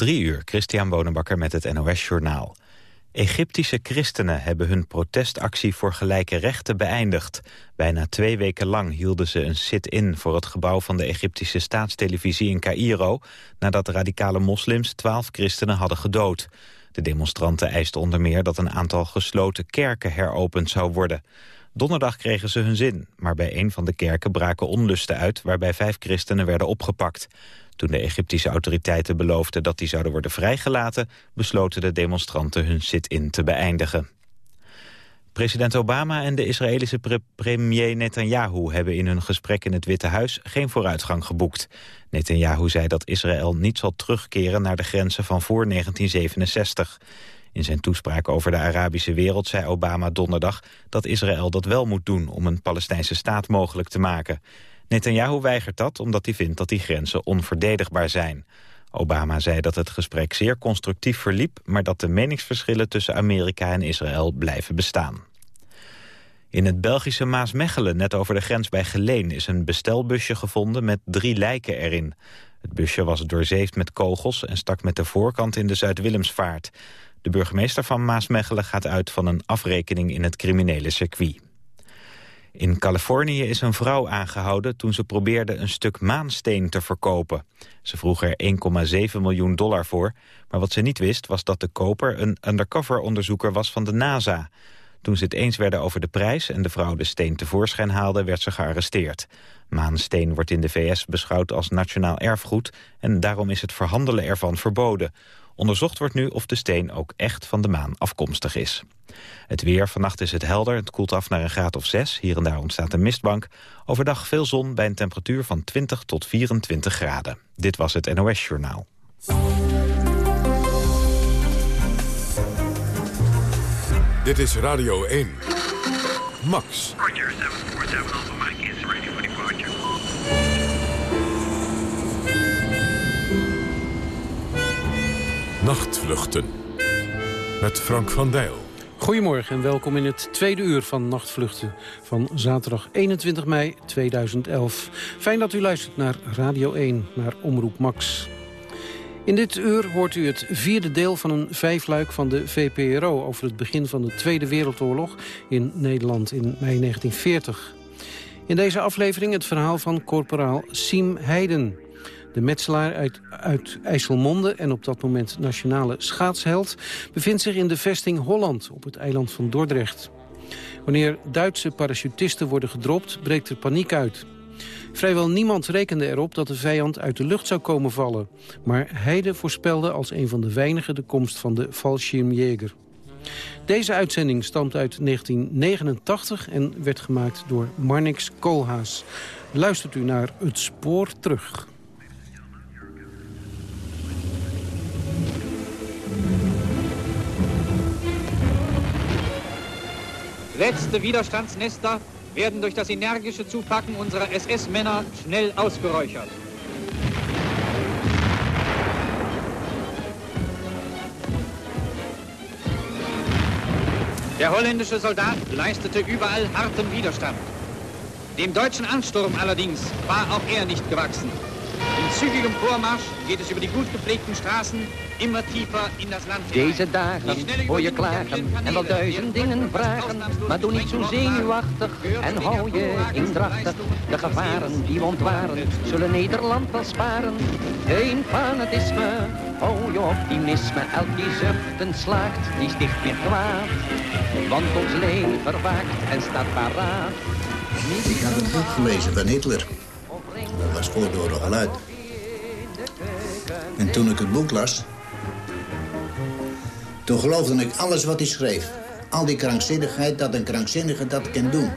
Drie uur, Christian Bonenbakker met het NOS Journaal. Egyptische christenen hebben hun protestactie voor gelijke rechten beëindigd. Bijna twee weken lang hielden ze een sit-in voor het gebouw van de Egyptische staatstelevisie in Cairo... nadat radicale moslims twaalf christenen hadden gedood. De demonstranten eisten onder meer dat een aantal gesloten kerken heropend zou worden. Donderdag kregen ze hun zin, maar bij een van de kerken braken onlusten uit... waarbij vijf christenen werden opgepakt. Toen de Egyptische autoriteiten beloofden dat die zouden worden vrijgelaten... besloten de demonstranten hun sit-in te beëindigen. President Obama en de Israëlische premier Netanyahu hebben in hun gesprek in het Witte Huis geen vooruitgang geboekt. Netanyahu zei dat Israël niet zal terugkeren naar de grenzen van voor 1967. In zijn toespraak over de Arabische wereld zei Obama donderdag dat Israël dat wel moet doen om een Palestijnse staat mogelijk te maken. Netanyahu weigert dat omdat hij vindt dat die grenzen onverdedigbaar zijn. Obama zei dat het gesprek zeer constructief verliep... maar dat de meningsverschillen tussen Amerika en Israël blijven bestaan. In het Belgische Maasmechelen, net over de grens bij Geleen... is een bestelbusje gevonden met drie lijken erin. Het busje was doorzeefd met kogels en stak met de voorkant in de Zuid-Willemsvaart. De burgemeester van Maasmechelen gaat uit van een afrekening in het criminele circuit. In Californië is een vrouw aangehouden toen ze probeerde een stuk maansteen te verkopen. Ze vroeg er 1,7 miljoen dollar voor, maar wat ze niet wist was dat de koper een undercover onderzoeker was van de NASA. Toen ze het eens werden over de prijs en de vrouw de steen tevoorschijn haalde, werd ze gearresteerd. Maansteen wordt in de VS beschouwd als nationaal erfgoed en daarom is het verhandelen ervan verboden. Onderzocht wordt nu of de steen ook echt van de maan afkomstig is. Het weer, vannacht is het helder, het koelt af naar een graad of 6. Hier en daar ontstaat een mistbank. Overdag veel zon bij een temperatuur van 20 tot 24 graden. Dit was het NOS Journaal. Dit is Radio 1. Max. Nachtvluchten. Met Frank van Dijl. Goedemorgen en welkom in het tweede uur van Nachtvluchten van zaterdag 21 mei 2011. Fijn dat u luistert naar Radio 1, naar Omroep Max. In dit uur hoort u het vierde deel van een vijfluik van de VPRO... over het begin van de Tweede Wereldoorlog in Nederland in mei 1940. In deze aflevering het verhaal van corporaal Siem Heiden... De metselaar uit, uit IJsselmonde en op dat moment nationale schaatsheld... bevindt zich in de vesting Holland op het eiland van Dordrecht. Wanneer Duitse parachutisten worden gedropt, breekt er paniek uit. Vrijwel niemand rekende erop dat de vijand uit de lucht zou komen vallen. Maar Heide voorspelde als een van de weinigen de komst van de Fallschirmjäger. Deze uitzending stamt uit 1989 en werd gemaakt door Marnix Koolhaas. Luistert u naar Het Spoor Terug. Letzte Widerstandsnester werden durch das energische Zupacken unserer SS-Männer schnell ausgeräuchert. Der holländische Soldat leistete überall harten Widerstand. Dem deutschen Ansturm allerdings war auch er nicht gewachsen. In zügigem Vormarsch geht es über die gut gepflegten Straßen immer tiefer in das Land Deze dagen hoor je klagen en wel duizend dingen vragen. Maar doe niet zo zenuwachtig en hou je indrachtig. De gevaren die we ontwaren zullen Nederland wel sparen. Geen fanatisme, hou je optimisme. Elk die zuchten slaagt, die sticht meer kwaad. Want ons lever waakt en staat paraat. Ik had het boek gelezen van Hitler. Dat was voor door geluid. En toen ik het boek las... toen geloofde ik alles wat hij schreef. Al die krankzinnigheid, dat een krankzinnige dat kan doen.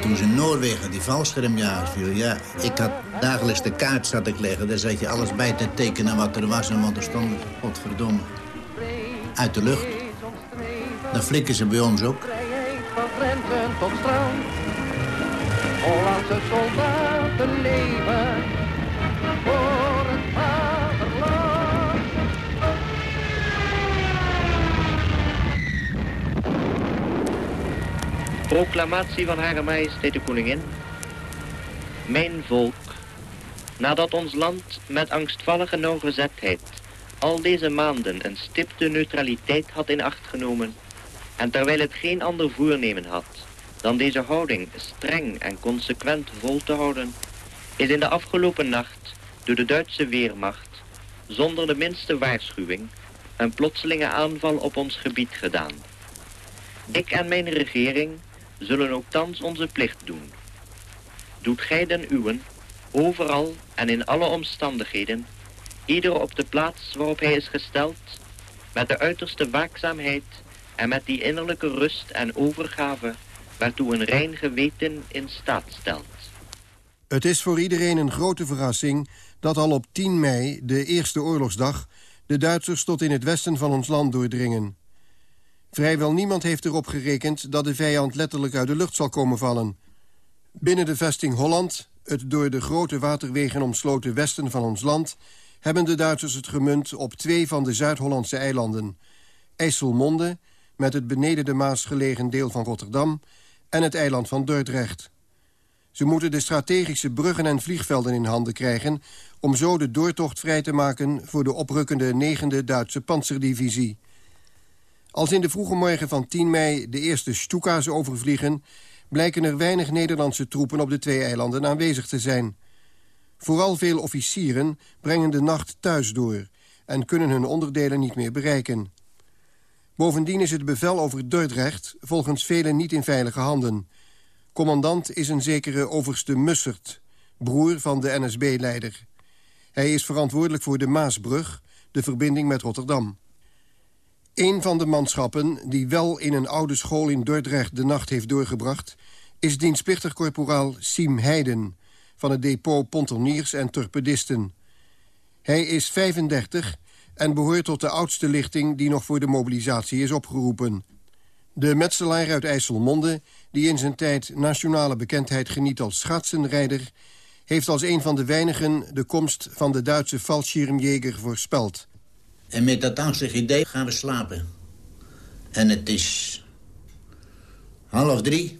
Toen ze in Noorwegen die valschermjagers viel... ja, ik had dagelijks de kaart zat ik leggen. Daar zat je alles bij te tekenen wat er was en wat er stond. Godverdomme. Uit de lucht. Dan flikken ze bij ons ook. Hollandse soldaten leven voor het vaderland. Proclamatie van Hare Majesteit de Koningin. Mijn volk, nadat ons land met angstvallige nauwgezetheid al deze maanden een stipte neutraliteit had in acht genomen... en terwijl het geen ander voornemen had dan deze houding streng en consequent vol te houden... is in de afgelopen nacht door de Duitse Weermacht... zonder de minste waarschuwing een plotselinge aanval op ons gebied gedaan. Ik en mijn regering zullen ook thans onze plicht doen. Doet gij den uwen, overal en in alle omstandigheden, ieder op de plaats waarop hij is gesteld, met de uiterste waakzaamheid en met die innerlijke rust en overgave waartoe een rein geweten in staat stelt. Het is voor iedereen een grote verrassing dat al op 10 mei, de eerste oorlogsdag... de Duitsers tot in het westen van ons land doordringen. Vrijwel niemand heeft erop gerekend dat de vijand letterlijk uit de lucht zal komen vallen. Binnen de vesting Holland, het door de grote waterwegen omsloten westen van ons land... hebben de Duitsers het gemunt op twee van de Zuid-Hollandse eilanden. IJsselmonde, met het beneden de Maas gelegen deel van Rotterdam... en het eiland van Dordrecht. Ze moeten de strategische bruggen en vliegvelden in handen krijgen... om zo de doortocht vrij te maken voor de oprukkende 9e Duitse panzerdivisie. Als in de vroege morgen van 10 mei de eerste Stuka's overvliegen... blijken er weinig Nederlandse troepen op de twee eilanden aanwezig te zijn. Vooral veel officieren brengen de nacht thuis door... en kunnen hun onderdelen niet meer bereiken. Bovendien is het bevel over Dordrecht volgens velen niet in veilige handen. Commandant is een zekere overste Mussert, broer van de NSB-leider. Hij is verantwoordelijk voor de Maasbrug, de verbinding met Rotterdam. Een van de manschappen die wel in een oude school in Dordrecht de nacht heeft doorgebracht... is dienstplichtig korporaal Siem Heiden van het depot Pontoniers en Torpedisten. Hij is 35 en behoort tot de oudste lichting die nog voor de mobilisatie is opgeroepen. De metselaar uit IJsselmonde, die in zijn tijd nationale bekendheid geniet als schaatsenrijder... heeft als een van de weinigen de komst van de Duitse Fallschirmjäger voorspeld... En met dat angstig idee gaan we slapen. En het is half drie.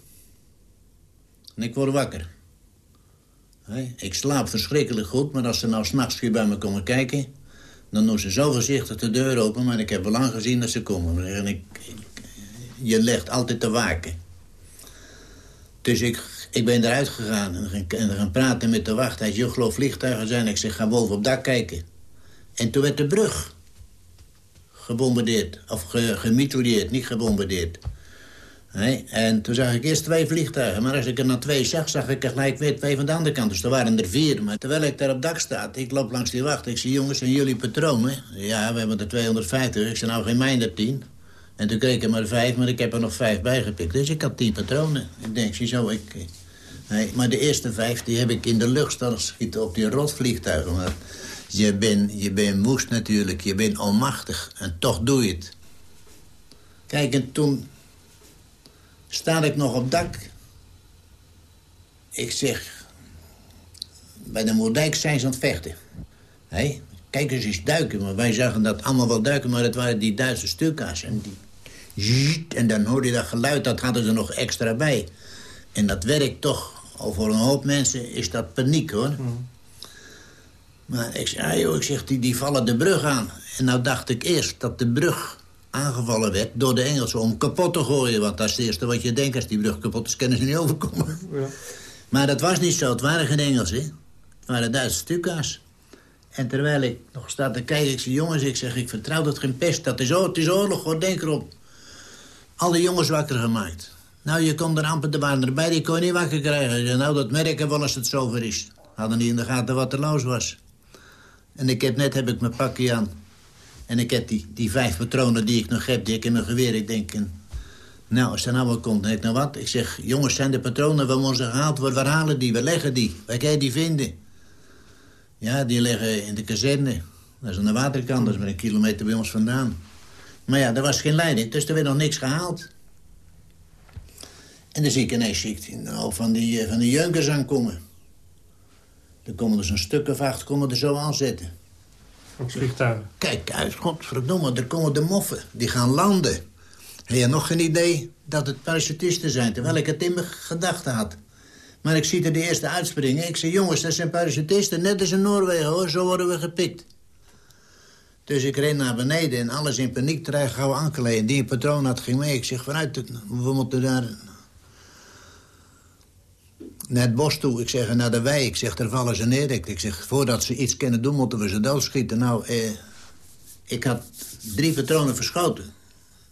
En ik word wakker. ik slaap verschrikkelijk goed, maar als ze nou s'nachts weer bij me komen kijken... dan doen ze zo voorzichtig de deur open, maar ik heb wel lang gezien dat ze komen. En ik, je legt altijd te waken. Dus ik, ik ben eruit gegaan en, en gaan praten met de wacht. Hij zei, je geloof vliegtuigen zijn. Ik zeg, ga boven op dak kijken. En toen werd de brug gebombardeerd. Of ge, niet gebombardeerd. En toen zag ik eerst twee vliegtuigen. Maar als ik er naar twee zag, zag ik er gelijk weer twee van de andere kant. Dus er waren er vier. Maar terwijl ik daar op dak sta, ik loop langs die wacht. Ik zie, jongens, zijn jullie patronen? Ja, we hebben er 250. Ik zei, nou, geen mij er tien. En toen kreeg ik er maar vijf, maar ik heb er nog vijf bijgepikt. Dus ik had tien patronen. Ik denk, ziezo, ik... Nee, maar de eerste vijf, die heb ik in de lucht staan schieten op die rotvliegtuigen. Maar je bent je ben woest natuurlijk, je bent onmachtig. En toch doe je het. Kijk, en toen sta ik nog op dak. Ik zeg, bij de Moerdijk zijn ze aan het vechten. Hé, kijk eens eens duiken. Maar wij zagen dat allemaal wel duiken, maar het waren die Duitse stuka's. En, die, en dan hoorde je dat geluid, dat hadden ze nog extra bij. En dat werkt toch. Voor een hoop mensen is dat paniek, hoor. Mm. Maar ik zei, joh, ik zeg, die, die vallen de brug aan. En nou dacht ik eerst dat de brug aangevallen werd door de Engelsen om kapot te gooien. Want dat is het eerste wat je denkt als die brug kapot is, kunnen ze niet overkomen. Ja. Maar dat was niet zo, het waren geen Engelsen. Het waren Duitse stuka's. En terwijl ik nog sta te kijken, ik zeg, jongens, ik zeg, ik vertrouw dat geen pest. Dat is, het is oorlog, hoor, denk erop. Alle jongens wakker gemaakt. Nou, je kon er amper, de waren erbij, die kon je niet wakker krijgen. Nou, dat merken wel als het zover is. Hadden niet in de gaten wat er los was. En ik heb net heb ik mijn pakje aan. En ik heb die, die vijf patronen die ik nog heb, die ik in mijn geweer. Ik denk, nou, als er nou wat komt, denk ik, nou wat? Ik zeg, jongens, zijn de patronen waar we ons gehaald worden? Waar halen die? We leggen die? Waar kan je die vinden? Ja, die liggen in de kazerne. Dat is aan de waterkant, dat is maar een kilometer bij ons vandaan. Maar ja, er was geen leiding, dus er werd nog niks gehaald. En dan zie ik ineens zie ik, nou, van die, eh, van die jeukers aankomen. Er komen dus een stuk of acht komen er zo aan zitten. vliegtuigen? Kijk uit, godverdomme, er komen de moffen. Die gaan landen. Heb je nog geen idee dat het parachutisten zijn... terwijl ik het in mijn gedachten had. Maar ik zie er de eerste uitspringen. Ik zeg, jongens, dat zijn parachutisten, net als in Noorwegen, hoor. Zo worden we gepikt. Dus ik ren naar beneden en alles in paniek terecht gauw aankleden. Die patroon had ging mee. Ik zeg, vooruit, we moeten daar... Naar het bos toe. Ik zeg, naar de wei. Ik zeg, daar vallen ze neer. Ik zeg, voordat ze iets kunnen doen, moeten we ze doodschieten. Nou, eh, ik had drie patronen verschoten.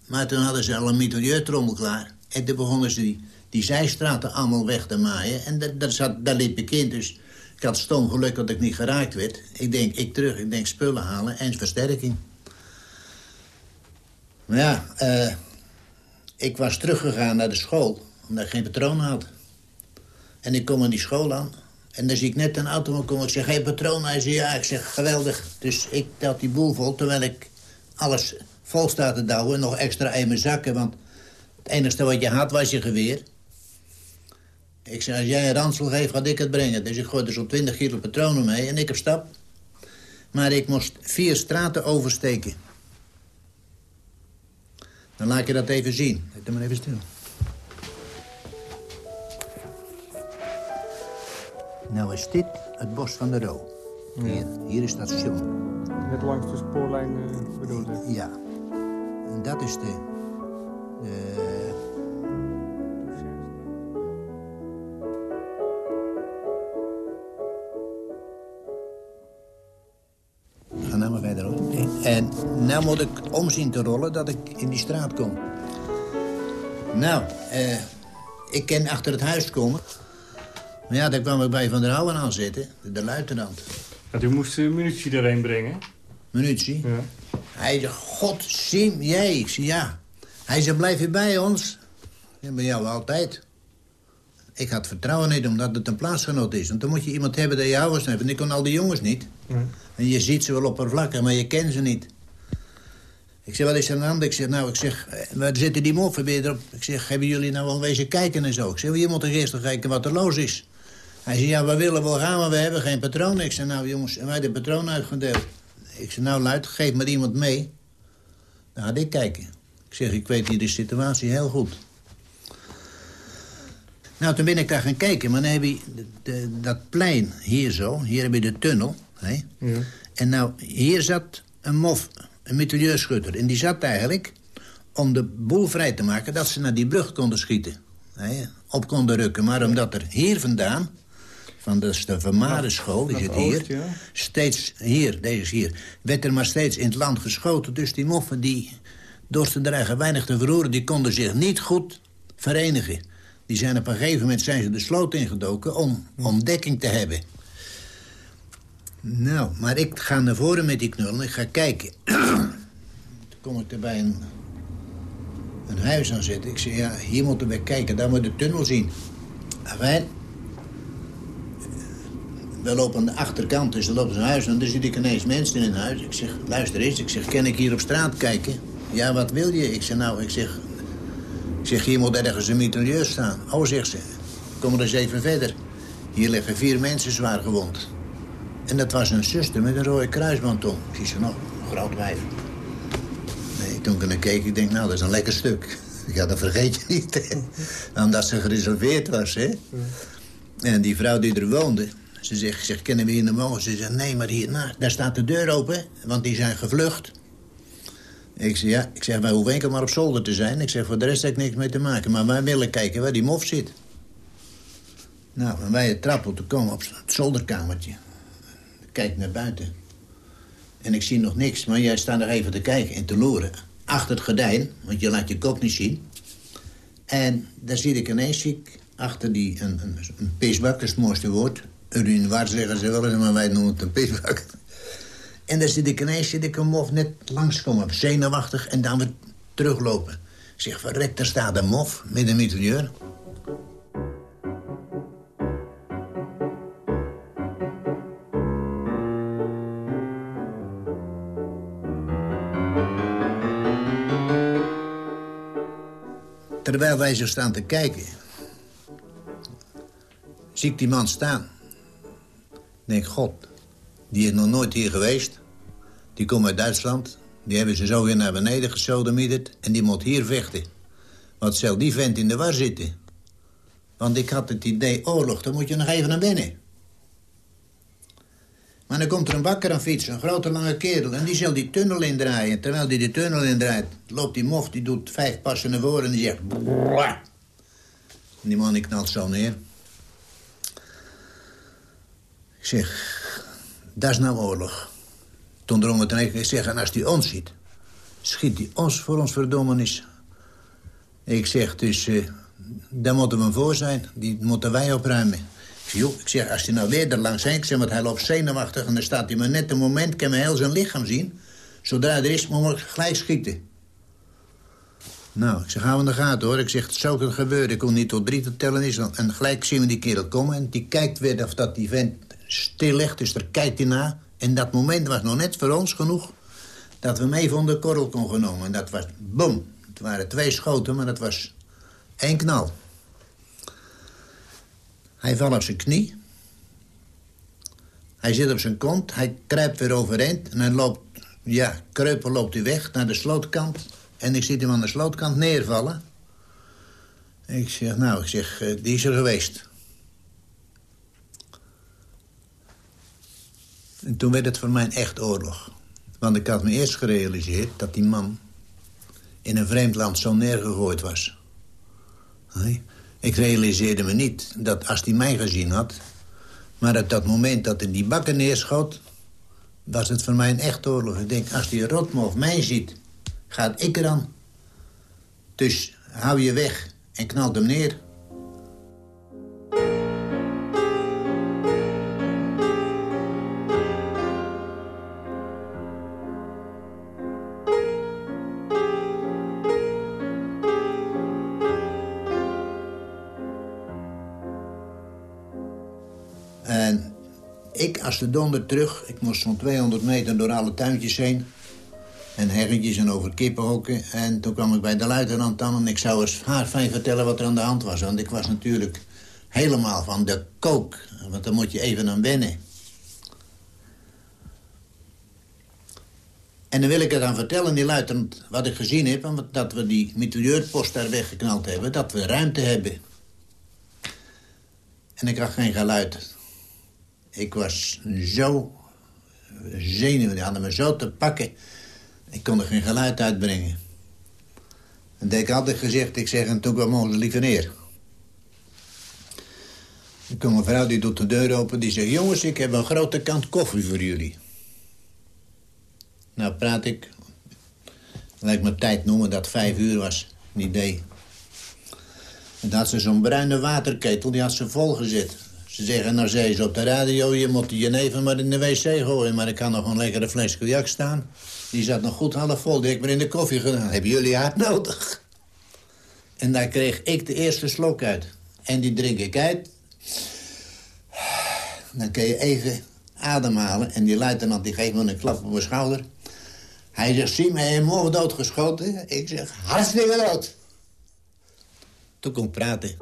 Maar toen hadden ze al een mitrailleurtrommel klaar. En toen begonnen ze die, die zijstraten allemaal weg te maaien. En daar, daar, zat, daar liep ik in, dus ik had stom geluk dat ik niet geraakt werd. Ik denk, ik terug, ik denk spullen halen en versterking. Maar ja, uh, ik was teruggegaan naar de school, omdat ik geen patroon had. En ik kom aan die school aan. En dan zie ik net een auto komen. Ik zeg, geen patroon? Hij zegt, ja. Ik zeg, geweldig. Dus ik tel die boel vol, terwijl ik alles vol sta te douwen. Nog extra in mijn zakken, want het enige wat je had was je geweer. Ik zei, als jij een ransel geeft, ga ik het brengen. Dus ik gooi er zo'n 20 kilo patronen mee en ik heb stap. Maar ik moest vier straten oversteken. Dan laat je dat even zien. Let maar even stil. Nou is dit het bos van de Roo. Hier, hier is dat station. Net langs de spoorlijn uh, bedoeld Ja. En dat is de... de En nu moet ik omzien te rollen dat ik in die straat kom. Nou, eh, ik kan achter het huis komen. Maar ja, daar kwam ik bij Van der Houwen aan zitten, de luitenant. Ja, u moest munitie erheen brengen. Munitie? Ja. Hij zei, god, zie jij? Ik zei, ja. Hij zei, blijf je bij ons? Ja, bij jou altijd. Ik had vertrouwen niet, omdat het een plaatsgenoot is. Want dan moet je iemand hebben dat je ouders hebt. En ik kon al die jongens niet. En je ziet ze wel oppervlakkig, maar je kent ze niet. Ik zeg, wat is er aan de hand? Ik zeg, nou, ik zeg, eh, waar zitten die moffen weer erop? Ik zeg, hebben jullie nou wel wezen kijken en zo? Ik zeg, je moet toch eerst kijken wat er los is. Hij zei, ja, we willen wel gaan, maar we hebben geen patroon. Ik zeg, nou jongens, en wij de patroon uitgedeeld. Ik zeg, nou luid, geef maar iemand mee. Dan ga ik kijken. Ik zeg, ik weet hier de situatie heel goed. Nou, toen ben ik daar gaan kijken, maar dan heb je de, dat plein hier zo. Hier heb je de tunnel. Hè? Ja. En nou, hier zat een mof, een mitrailleurschutter. En die zat eigenlijk om de boel vrij te maken... dat ze naar die brug konden schieten. Op konden rukken. Maar omdat er hier vandaan... van de, Vermare school, is het hier... steeds hier, deze hier... werd er maar steeds in het land geschoten. Dus die moffen, die door te dreigen weinig te verroeren... die konden zich niet goed verenigen. Die zijn op een gegeven moment zijn ze de sloot ingedoken... om, om dekking te hebben. Nou, maar ik ga naar voren met die knul en ik ga kijken. Toen kom ik er bij een, een huis aan zitten. Ik zeg, ja, hier moeten we kijken, daar moet de tunnel zien. Enfin, we lopen aan de achterkant, dus er loopt een huis en dan zie ik ineens mensen in huis. Ik zeg, luister eens, ik zeg, kan ik hier op straat kijken? Ja, wat wil je? Ik zeg, nou, ik zeg, ik zeg hier moet ergens een mitrailleur staan. Oh, zegt ze, kom er eens even verder. Hier liggen vier mensen zwaar gewond. En dat was een zuster met een rode kruisband om. Ik zie ze nog, groot wijf. Nee, toen ik naar keek, ik denk, nou, dat is een lekker stuk. Ja, dat vergeet je niet, Omdat ze gereserveerd was, hè. En die vrouw die er woonde, ze zegt, zegt kennen we hier de wonen? Ze zegt, nee, maar hier, nou, daar staat de deur open, want die zijn gevlucht. Ik zeg, ja, ik zeg, wij hoeven enkel maar op zolder te zijn. Ik zeg, voor de rest heb ik niks mee te maken. Maar wij willen kijken waar die mof zit. Nou, wij trappen te komen op het zolderkamertje kijk naar buiten. En ik zie nog niks, maar jij staat nog even te kijken en te loeren. Achter het gordijn, want je laat je kop niet zien. En daar zie ik ineens zie achter die, een, een, een is het mooiste woord. Urinoir zeggen ze wel eens, maar wij noemen het een pisbak. En daar zit ik ineens zit ik een mof net langskomen, zenuwachtig, en dan weer teruglopen. Ik zeg, verrek, daar staat een mof met een mitrailleur. Terwijl wij zo staan te kijken... zie ik die man staan. denk, god, die is nog nooit hier geweest. Die komt uit Duitsland. Die hebben ze zo weer naar beneden gesodemieterd. En die moet hier vechten. Wat zal die vent in de war zitten? Want ik had het idee, oorlog, daar moet je nog even naar binnen. Maar dan komt er een bakker aan fietsen, een grote lange kerel... en die zal die tunnel indraaien. Terwijl die de tunnel indraait, loopt die mof, die doet vijf passen naar voren... en die zegt... En die man knalt zo neer. Ik zeg, dat is nou oorlog. Toen drong het ik zeg, en als die ons ziet... schiet die ons voor ons verdommenis. Ik zeg, dus, uh, daar moeten we voor zijn. Die moeten wij opruimen. Joh, ik zeg, als hij nou weer er langs heen... Ik zeg, want hij loopt zenuwachtig en dan staat hij maar net een moment... kan me heel zijn lichaam zien. Zodra er is, moet ik gelijk schieten. Nou, ik zeg, gaan we in de gaten hoor. Ik zeg, het zou kunnen gebeuren. Ik kon niet tot drie te tellen is. En gelijk zien we die kerel komen. En die kijkt weer of dat die vent stil ligt. Dus daar kijkt hij na. En dat moment was nog net voor ons genoeg... dat we even onder de korrel kon genomen. En dat was, boom. Het waren twee schoten, maar dat was één knal. Hij valt op zijn knie. Hij zit op zijn kont. Hij kruipt weer overeind. En hij loopt, ja, kreupel loopt hij weg naar de slootkant. En ik zie hem aan de slootkant neervallen. Ik zeg, nou, ik zeg, eh, die is er geweest. En toen werd het voor mij echt oorlog. Want ik had me eerst gerealiseerd dat die man in een vreemd land zo neergegooid was. Nee? Ik realiseerde me niet dat als hij mij gezien had... maar op dat moment dat hij die bakken neerschoot... was het voor mij een echt oorlog. Ik denk, als die rotmof mij ziet, gaat ik eraan. Dus hou je weg en knalt hem neer. Als de donder terug. Ik moest zo'n 200 meter door alle tuintjes heen. En herretjes en over kippenhokken. En toen kwam ik bij de luitenant aan en ik zou eens haar fijn vertellen wat er aan de hand was. Want ik was natuurlijk helemaal van de kook. Want dan moet je even aan wennen. En dan wil ik het aan vertellen, die luitenant, wat ik gezien heb... dat we die mitrailleurpost daar weggeknald hebben, dat we ruimte hebben. En ik had geen geluid. Ik was zo zenuwen, die hadden me zo te pakken. Ik kon er geen geluid uitbrengen. En ik altijd gezegd, ik zeg, en toen kwam onze lieve neer. Er komt een vrouw, die doet de deur open, die zegt... jongens, ik heb een grote kant koffie voor jullie. Nou praat ik, lijkt me tijd noemen dat vijf uur was, een idee. En had ze zo'n bruine waterketel, die had ze volgezet. Ze zeggen, nou zei ze op de radio, je moet je neven maar in de wc gooien. Maar ik kan nog een lekkere fles cognac staan. Die zat nog goed half vol, die heb ik maar in de koffie gedaan. Hebben jullie hard nodig? En daar kreeg ik de eerste slok uit. En die drink ik uit. Dan kun je even ademhalen. En die luitenant die geeft me een klap op mijn schouder. Hij zegt, zie me helemaal doodgeschoten? Ik zeg, hartstikke dood. Toen kon ik praten.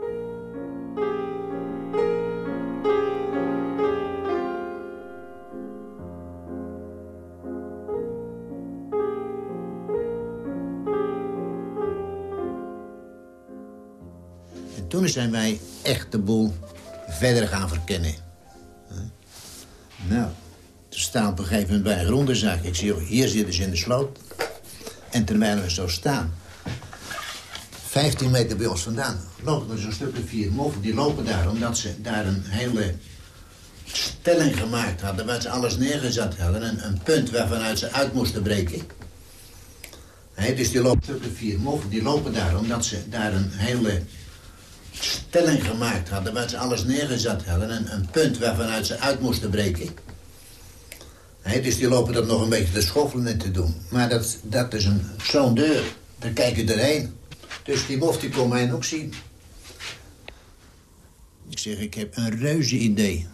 Zijn wij echt de boel verder gaan verkennen. Nou, toen staan op een gegeven moment bij een grondenzaak. Ik zie, hier zitten ze in de sloot. En terwijl we zo staan, 15 meter bij ons vandaan, lopen er zo'n stuk of vier moffen. Die lopen daar omdat ze daar een hele stelling gemaakt hadden... waar ze alles neergezet hadden. Een, een punt waarvanuit ze uit moesten breken. dus die lopen vier moffen. Die lopen daar omdat ze daar een hele stelling gemaakt hadden... waar ze alles neergezet hadden. Een, een punt waarvanuit ze uit moesten breken. dus die lopen dat nog een beetje te schoffelen en te doen. Maar dat, dat is zo'n deur. Daar kijk je erheen. Dus die bof die kon mij ook zien. Ik zeg, ik heb een reuze idee.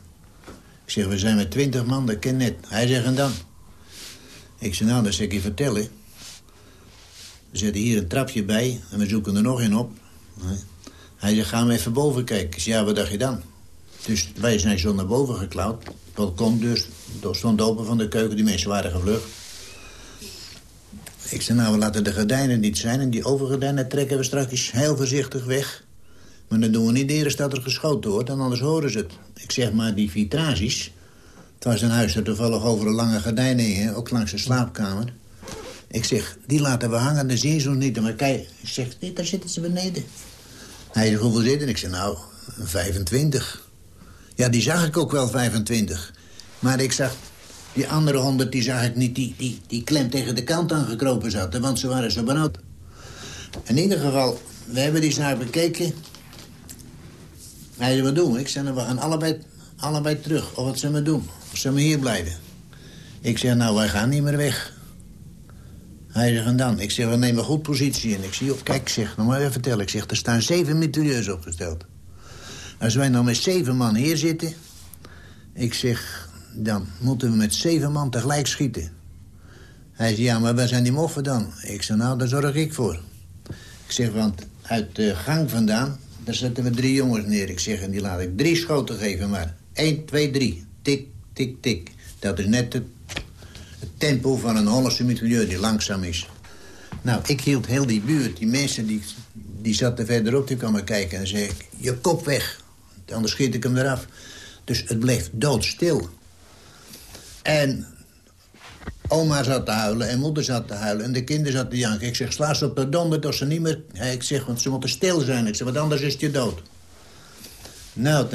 Ik zeg, we zijn met twintig man, dat ken net. Hij zegt, en dan? Ik zeg, nou, dat zeg ik je vertellen. We zetten hier een trapje bij en we zoeken er nog een op. Hij zegt, gaan we even boven kijken. Zei, ja, wat dacht je dan? Dus wij zijn zo naar boven geklauwd. Het balkon dus, stond open van de keuken. Die mensen waren gevlucht. Ik zei, nou, we laten de gordijnen niet zijn. En die overgordijnen trekken we straks heel voorzichtig weg. Maar dan doen we niet eerst dat er geschoten wordt, en anders horen ze het. Ik zeg maar, die vitrages, Het was een huis dat toevallig over een lange gordijn hing, ook langs de slaapkamer. Ik zeg, die laten we hangen, dan zien ze ons niet. Maar kijk, ik zeg, daar zitten ze beneden. Hij zegt, hoeveel zitten? Ik zeg, nou, 25. Ja, die zag ik ook wel, 25. Maar ik zag, die andere honderd, die zag ik niet, die, die, die klem tegen de kant aangekropen zat. Want ze waren zo benauwd. In ieder geval, we hebben die zaak bekeken. Hij zei, wat doen we? Ik zei, nou, we gaan allebei, allebei terug. Of wat zullen we doen? Of zullen we hier blijven? Ik zeg, nou, wij gaan niet meer weg. Hij zegt, en dan? Ik zeg, we nemen goed positie in. Ik zie op, kijk, ik zeg, nog maar even vertellen. Ik zeg, er staan zeven mitrailleurs opgesteld. Als wij nou met zeven man hier zitten... Ik zeg, dan moeten we met zeven man tegelijk schieten. Hij zegt, ja, maar waar zijn die moffen dan? Ik zeg, nou, daar zorg ik voor. Ik zeg, want uit de gang vandaan, daar zetten we drie jongens neer. Ik zeg, en die laat ik drie schoten geven, maar 1, 2, 3. Tik, tik, tik. Dat is net het, het tempo van een Hollandse mitrailleur die langzaam is. Nou, ik hield heel die buurt, die mensen die, die zaten verderop, die kwamen kijken. En zei ik, je kop weg, anders schiet ik hem eraf. Dus het bleef doodstil. En oma zat te huilen en moeder zat te huilen en de kinderen zaten te janken. Ik zeg, sla ze op de donder dat ze niet meer... Ik zeg, want ze moeten stil zijn. Ik zeg, want anders is je dood. Nou,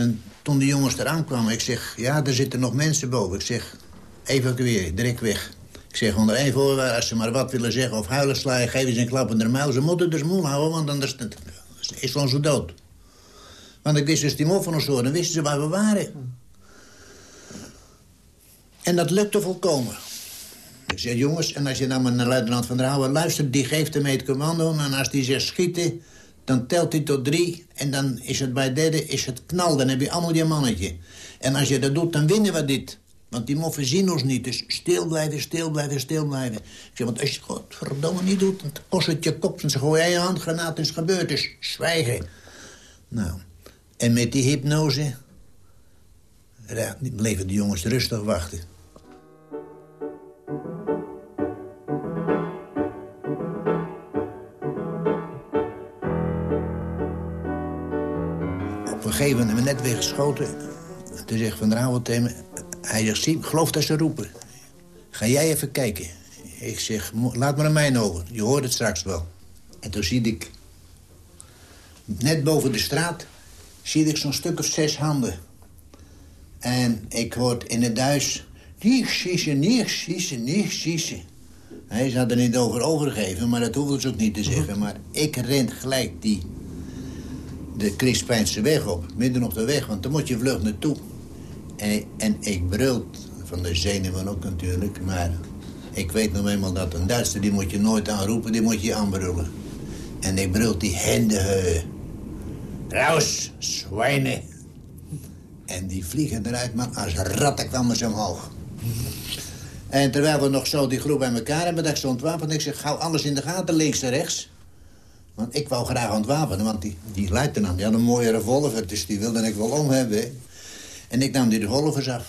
toen de jongens eraan kwamen, ik zeg, ja, er zitten nog mensen boven. Ik zeg, evacueer, direct weg. Ik zeg, onder één voorwaarde, als ze maar wat willen zeggen of huilen slaan... geven ze een klap in de muil. Ze moeten dus moe houden, want anders is onze dood. Want ik wist dus die mol van ons horen, dan wisten ze waar we waren. En dat lukte volkomen. Ik zeg, jongens, en als je dan naar luitenant van der Houwen luistert... die geeft hem het commando en als die zegt schieten... dan telt hij tot drie en dan is het bij derde is het knal. Dan heb je allemaal je mannetje. En als je dat doet, dan winnen we dit. Want die moffen zien ons niet, dus stil blijven, stil blijven, stil blijven. Want als je het godverdomme niet doet... dan kost het je kop en ze gooien je handgranaat en het gebeurt. Dus zwijgen. Nou, en met die hypnose... bleven de jongens rustig wachten. Op een gegeven moment net weer geschoten. Toen zegt Van der Houwen tegen. Hij zegt, geloof dat ze roepen. Ga jij even kijken. Ik zeg, laat maar aan mijn ogen. Je hoort het straks wel. En toen zie ik... Net boven de straat... zie ik zo'n stuk of zes handen. En ik hoor in het Duits... Niet schiessen, niet schiessen, niet schiessen. Hij zou er niet over overgeven, maar dat hoefde ze ook niet te zeggen. Maar ik rent gelijk die, de weg op, midden op de weg, want dan moet je vlug naartoe. En, ik brult van de zenuwen ook natuurlijk, maar ik weet nog eenmaal dat een Duitser, die moet je nooit aanroepen, die moet je aanbrullen. En ik brult die hende, raus, zwijnen. En die vliegen eruit, man, als ratten kwamen ze omhoog. En terwijl we nog zo die groep bij elkaar hebben, dat ik zo ontwapend. Ik zeg, gauw alles in de gaten, links en rechts. Want ik wou graag ontwapenen, want die, die luitenant die had een mooie revolver. Dus die wilde ik wel om hebben. En ik nam die revolvers af.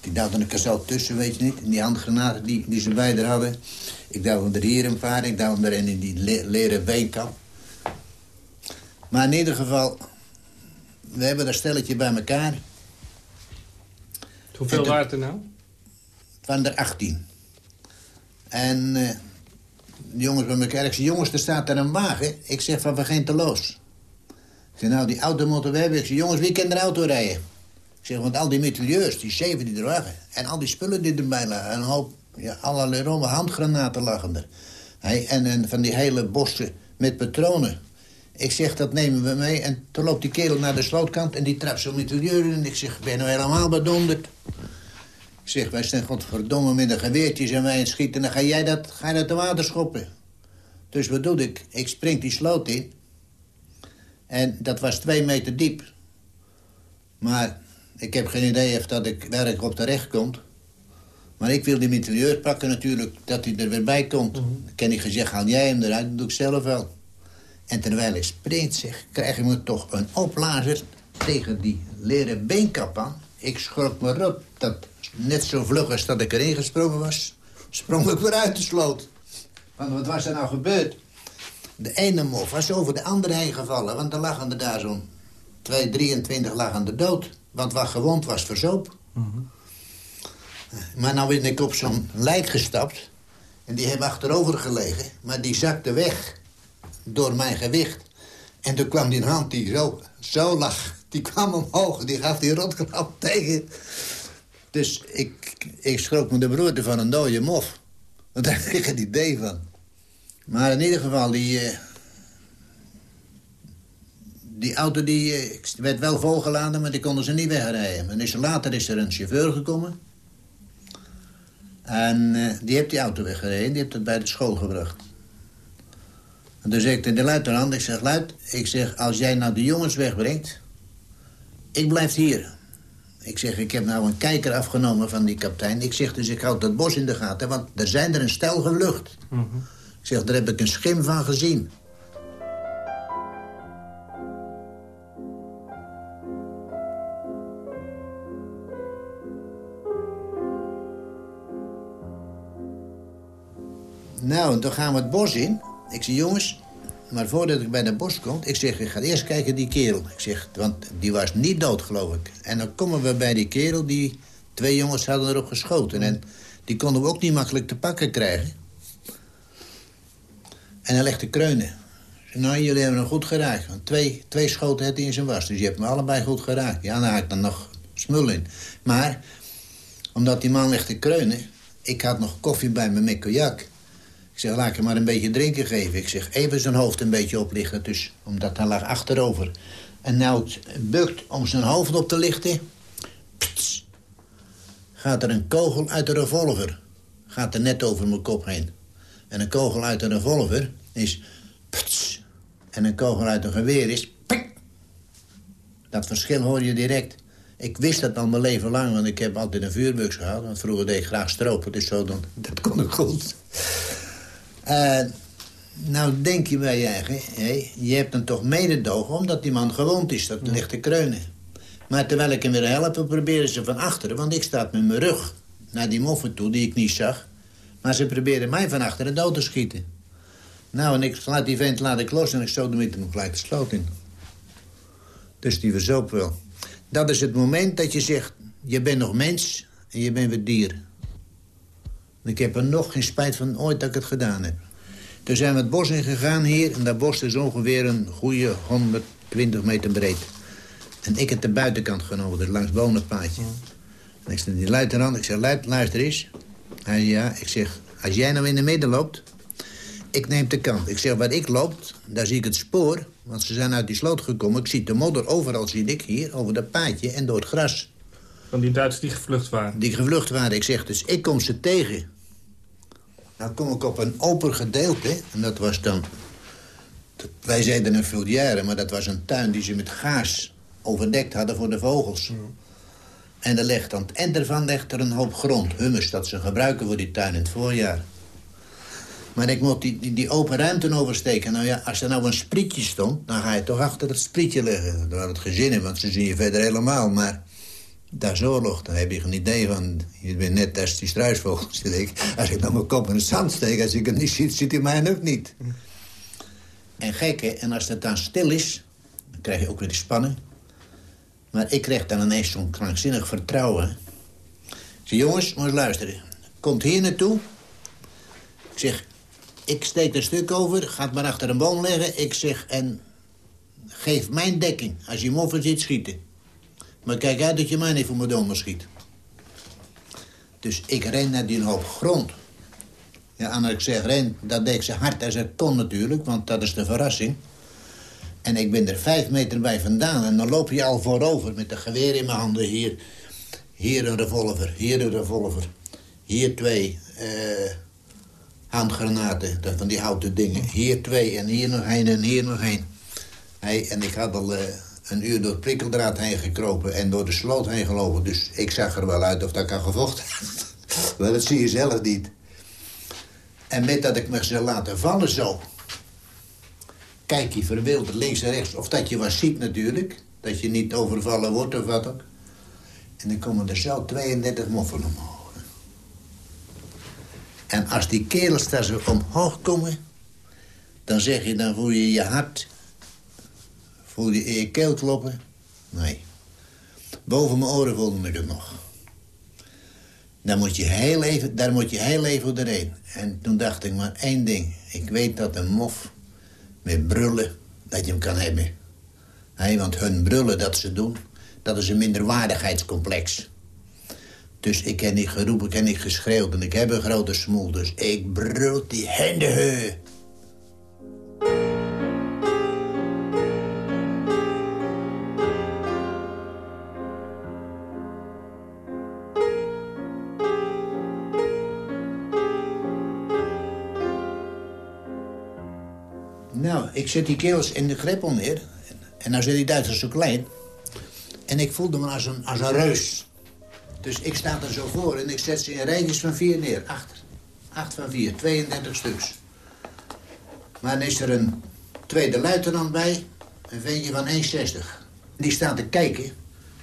Die duwde een kazal tussen, weet je niet. En die handgranaten die, die ze beide hadden. Ik duwde hem er hier in varen. Ik duwde hem erin in die le leren beenkap. Maar in ieder geval... We hebben dat stelletje bij elkaar. Hoeveel waren het er nou? van de 18. En uh, de jongens bij elkaar, ik zeg, jongens, er staat er een wagen. Ik zeg, van we te los. Ik zeg, nou, die auto moeten we hebben. Ik zeg, jongens, wie kan er auto rijden? Zeg, want al die mitrailleurs, die zeven die er lagen... en al die spullen die erbij lagen... en een hoop, ja, allerlei romme handgranaten lagen er. En, en van die hele bossen met patronen. Ik zeg, dat nemen we mee. En toen loopt die kerel naar de slootkant... en die trapt zo'n mitrailleur en ik zeg, ben nou helemaal bedonderd? Ik zeg, wij zijn godverdomme met een geweertjes en wij schieten... en dan ga jij dat, ga je dat te water schoppen. Dus wat doe ik? Ik spring die sloot in. En dat was twee meter diep. Maar ik heb geen idee of dat ik werk op terecht komt. Maar ik wil die mitrailleur pakken natuurlijk, dat hij er weer bij komt. Mm Ik gezegd, haal jij hem eruit, dat doe ik zelf wel. En terwijl ik sprint, zeg, krijg ik me toch een oplazer tegen die leren beenkap aan. Ik schrok me op dat net zo vlug als dat ik erin gesprongen was... sprong ik weer uit de sloot. Want wat was er nou gebeurd? De ene mof was over de andere heen gevallen... want er lagen er daar zo'n 2, 23 lagen de dood. Want wat gewond was, verzoop. Maar nou ben ik op zo'n lijk gestapt. En die hebben achterover gelegen. Maar die zakte weg. Door mijn gewicht. En toen kwam die hand die zo, zo lag. Die kwam omhoog. Die gaf die rotkrap tegen. Dus ik, ik schrok me de broerte van een dode mof. Want daar kreeg ik het idee van. Maar in ieder geval, die... eh, die auto die, eh, werd wel volgeladen, maar die konden ze niet wegrijden. En is er- later is er een chauffeur gekomen. En eh, die heeft die auto weggereden. Die heeft het bij de school gebracht. En toen zei ik tegen de luitenant, ik zeg, luid, ik zeg, als jij nou de jongens wegbrengt... ik blijf hier. Ik zeg, ik heb nou een kijker afgenomen van die kapitein. Ik zeg, dus ik houd dat bos in de gaten, want er zijn er een stel gelucht. Ik zeg, daar heb ik een schim van gezien. Nou, toen gaan we het bos in. Ik zeg, jongens, maar voordat ik bij het bos kom... ik zeg, ik ga eerst kijken die kerel. Ik zeg, want die was niet dood, geloof ik. En dan komen we bij die kerel, die twee jongens hadden erop geschoten. En die konden we ook niet makkelijk te pakken krijgen. En hij legde kreunen. Nou, jullie hebben hem goed geraakt. Want twee, twee schoten had hij in zijn was. Dus je hebt me allebei goed geraakt. Ja, dan had ik dan nog smul in. Maar, omdat die man legde kreunen... ik had nog koffie bij me met. Ik zeg, laat ik hem maar een beetje drinken geven. Ik zeg, even zijn hoofd een beetje oplichten. Dus, omdat hij lag achterover. En nou het bukt om zijn hoofd op te lichten... pts, gaat er een kogel uit de revolver. Gaat er net over mijn kop heen. En een kogel uit een revolver is... pts, en een kogel uit een geweer is... pik. Dat verschil hoor je direct. Ik wist dat al mijn leven lang, want ik heb altijd een vuurbuks gehad. Want vroeger deed ik graag stropen, dus zo dan, dat kon ik goed. Eh, nou denk je bij je eigen, hé, je hebt hem toch mededogen omdat die man gewond is. Dat ligt te kreunen. Maar terwijl ik hem weer helpen, proberen ze van achteren... want ik sta met mijn rug naar die moffen toe, die ik niet zag. Maar ze proberen mij van achteren dood te schieten. Nou, en ik laat die vent laat ik los en ik stoot hem met hem gelijk de sloot in. Dus die verzoop wel. Dat is het moment dat je zegt, je bent nog mens en je bent weer dier. Ik heb er nog geen spijt van ooit dat ik het gedaan heb. Toen zijn we het bos in gegaan hier. En dat bos is ongeveer een goede 120 meter breed. En ik heb de buitenkant genomen, dus langs het bonenpaadje. En ik sta die luitenant, ik zeg, luid, luister eens. Hij zei, ja, ik zeg, als jij nou in de midden loopt... ik neem de kant. Ik zeg, waar ik loop, daar zie ik het spoor. Want ze zijn uit die sloot gekomen. Ik zie de modder overal, zie ik hier, over dat paadje en door het gras. Van die Duitsers die gevlucht waren. Die gevlucht waren. Ik zeg, dus ik kom ze tegen. Nou kom ik op een open gedeelte. En dat was dan... dat- Wij zeiden een volière, maar dat was een tuin die ze met gaas overdekt hadden voor de vogels. En er ligt aan het eind ervan ligt er een hoop grond, humus, dat ze gebruiken voor die tuin in het voorjaar. Maar ik moet die, die, die open ruimte oversteken. Nou ja, als er nou een sprietje stond, dan ga je toch achter het sprietje liggen. Daar had het gezin in, want ze zien je verder helemaal. Maar dat is oorlog, daar heb je geen idee van. Je bent net als die struisvogels. zeg ik. Als ik nou mijn kop in het zand steek, als ik hem niet ziet, ziet hij mij ook niet. En gek, hè? En als het dan stil is, dan krijg je ook weer die spanning. Maar ik kreeg dan ineens zo'n krankzinnig vertrouwen. Ik zeg, jongens, moet luisteren. Komt hier naartoe. Ik zeg, ik steek een stuk over, gaat maar achter een boom leggen. Ik zeg, en geef mijn dekking als je moffen ziet schieten. Maar kijk uit dat je mij niet voor mijn domen schiet. Dus ik ren naar die hoop grond. Ja, en als ik zeg ren, dat deed ik zo hard als ik kon natuurlijk, want dat is de verrassing. En ik ben er vijf meter bij vandaan en dan loop je al voorover met een geweer in mijn handen. Hier, hier een revolver, hier een revolver. Hier twee eh, handgranaten, van die houten dingen. Hier twee en hier nog één en hier nog één. Hey, en ik had al eh, een uur door het prikkeldraad heen gekropen en door de sloot heen gelopen. Dus ik zag er wel uit of dat ik aan gevochten maar dat zie je zelf niet. En met dat ik me zou laten vallen zo... kijk je verwilderd links en rechts. Of dat je wat ziet natuurlijk. Dat je niet overvallen wordt of wat ook. En dan komen er zo 32 moffen omhoog. En als die kerels daar zo omhoog komen... dan zeg je, dan voel je je hart... voel je keel kloppen. Nee. Boven mijn oren voelde ik het nog. Daar moet je heel even, daar moet je heel even doorheen. En toen dacht ik maar één ding. Ik weet dat een mof met brullen, dat je hem kan hebben. Want hun brullen dat ze doen, dat is een minderwaardigheidscomplex. Dus ik heb niet geroepen, ik heb niet geschreeuwd en ik heb een grote smoel. Dus ik brul die hende. Ik zet die keels in de greppel neer. En dan zit die Duitsers zo klein. En ik voelde me als een, als een reus. Dus ik sta er zo voor en ik zet ze in rijtjes van vier neer. Achter. Acht van vier, 32 stuks. Maar dan is er een tweede luitenant bij. Een ventje van 1,60. Die staat te kijken.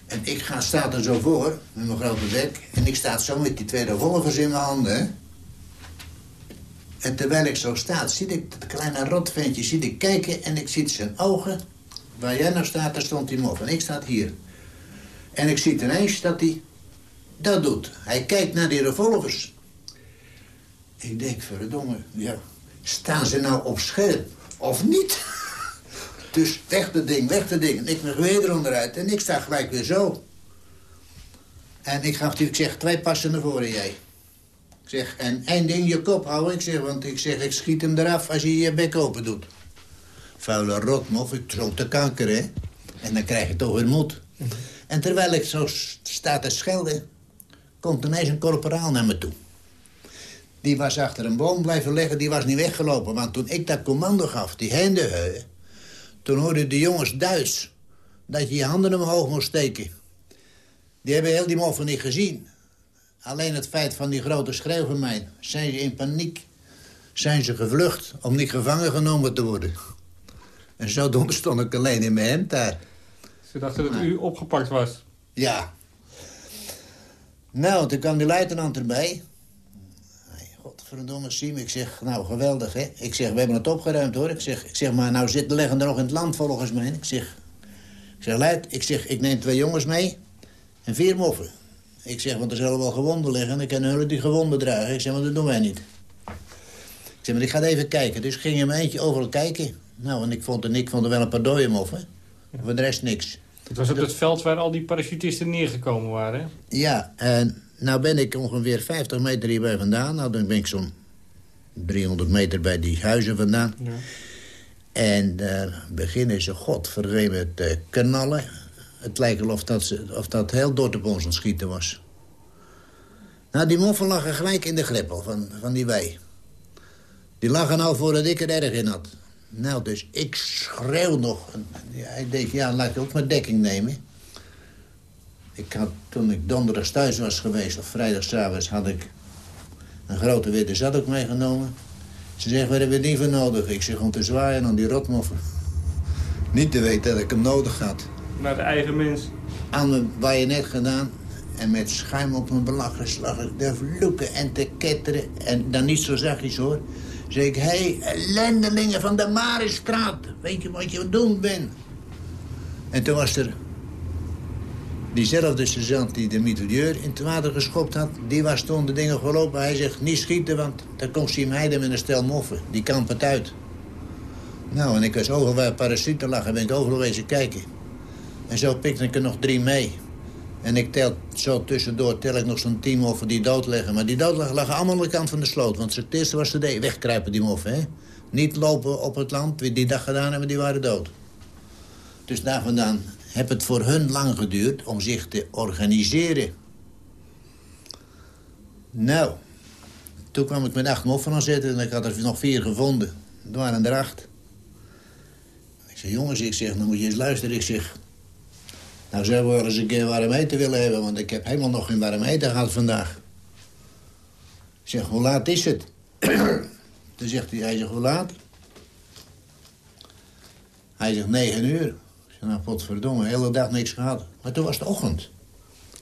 En ik ga, sta er zo voor, met mijn grote bek. En ik sta zo met die twee revolvers in mijn handen. En terwijl ik zo sta, zie ik dat kleine rotventje zie ik kijken... en ik zie zijn ogen. Waar jij nou staat, daar stond hij op. En ik sta hier. En ik zie ineens dat hij dat doet. Hij kijkt naar die revolvers. Ik denk, verdomme, ja, staan ze nou op scherp of niet? Dus weg de ding, weg de ding. En ik mijn geweer eronderuit en ik sta gelijk weer zo. En ik gaf ik zeg, twee passen naar voren jij. Ik zeg, en één ding, je kop houden. Ik zeg, want ik zeg, ik schiet hem eraf als je je bek open doet. Vuile rotmof, ik trok de kanker, hè. En dan krijg je toch weer moed. En terwijl ik zo sta te schelden, komt ineens een korporaal naar me toe. Die was achter een boom blijven liggen, die was niet weggelopen. Want toen ik dat commando gaf, die hende, toen hoorden de jongens Duits dat je je handen omhoog moest steken. Die hebben heel die moffen niet gezien. Alleen het feit van die grote schreeuw van mij. Zijn ze in paniek, zijn ze gevlucht om niet gevangen genomen te worden. En zo stond ik alleen in mijn hemd daar. Ze dachten dat u opgepakt was? Ja. Nou, toen kwam die luitenant erbij. Godverdomme, Siem. Ik zeg, nou, geweldig, hè. Ik zeg, we hebben het opgeruimd, hoor. Ik zeg, ik zeg maar, nou zitten leggen er nog in het land, volgens mij. Ik zeg, ik zeg, luid, ik zeg, ik neem twee jongens mee en vier moffen. Ik zeg, want er zullen wel gewonden liggen. En ik kan hun die gewonden dragen. Ik zeg, maar dat doen wij niet. Ik zeg, maar ik ga even kijken. Dus ging je een eentje overal kijken. Nou, en ik vond er, ik vond er wel een paar dode moffen. Voor de rest niks. Het was op het veld waar al die parachutisten neergekomen waren, hè? Ja, en nou ben ik ongeveer 50 meter hierbij vandaan. Nou, dan ben ik zo'n 300 meter bij die huizen vandaan. Ja. En daar beginnen ze, godverdomme, te knallen. Het lijkt wel of dat, ze, of dat heel door op ons aan schieten was. Nou, die moffen lagen gelijk in de greppel van, van die wei. Die lagen al voordat ik er erg in had. Nou, dus ik schreeuw nog. Hij denkt, ja, laat ik ook mijn dekking nemen. Ik had, toen ik donderdag thuis was geweest, of vrijdagavond, had ik een grote witte zakdoek meegenomen. Ze zegt, waar hebben we niet voor nodig? Ik zeg, om te zwaaien aan die rotmoffen. Niet te weten dat ik hem nodig had. Naar de eigen mens? Aan mijn bajonet gedaan en met schuim op mijn belag geslagen. Te vloeken en te ketteren. En dan niet zo zachtjes hoor. Zeg ik, hé, hey, ellendelingen van de Marisstraat. Weet je wat je doen bent? En toen was er diezelfde sergeant die de mitrailleur in het water geschopt had... die was toen de dingen gelopen. Hij zegt, niet schieten, want daar komt Siem Heide met een stel moffen. Die kamp het uit. Nou, en ik was overal waar parasieten lagen, ben ik overal wezen kijken. En zo pikte ik er nog drie mee. En ik tel zo tussendoor tel ik nog zo'n tien moffen die dood liggen. Maar die dood lagen allemaal aan de kant van de sloot. Want het eerste was ze deden, wegkruipen die moffen, hè. Niet lopen op het land, wie die dag gedaan hebben, die waren dood. Dus daar vandaan heb het voor hun lang geduurd om zich te organiseren. Nou, toen kwam ik met acht moffen aan zitten en ik had er nog vier gevonden. Er waren er acht. Ik zeg, jongens, ik zeg, dan moet je eens luisteren. Ik zeg, nou we wel eens een keer warm eten willen hebben... want ik heb helemaal nog geen warm eten gehad vandaag. Ik zeg, hoe laat is het? Toen zegt hij, hij zegt, hoe laat? Hij zegt, negen uur. Ik zeg, nou, potverdomme, de hele dag niks gehad. Maar toen was het ochtend.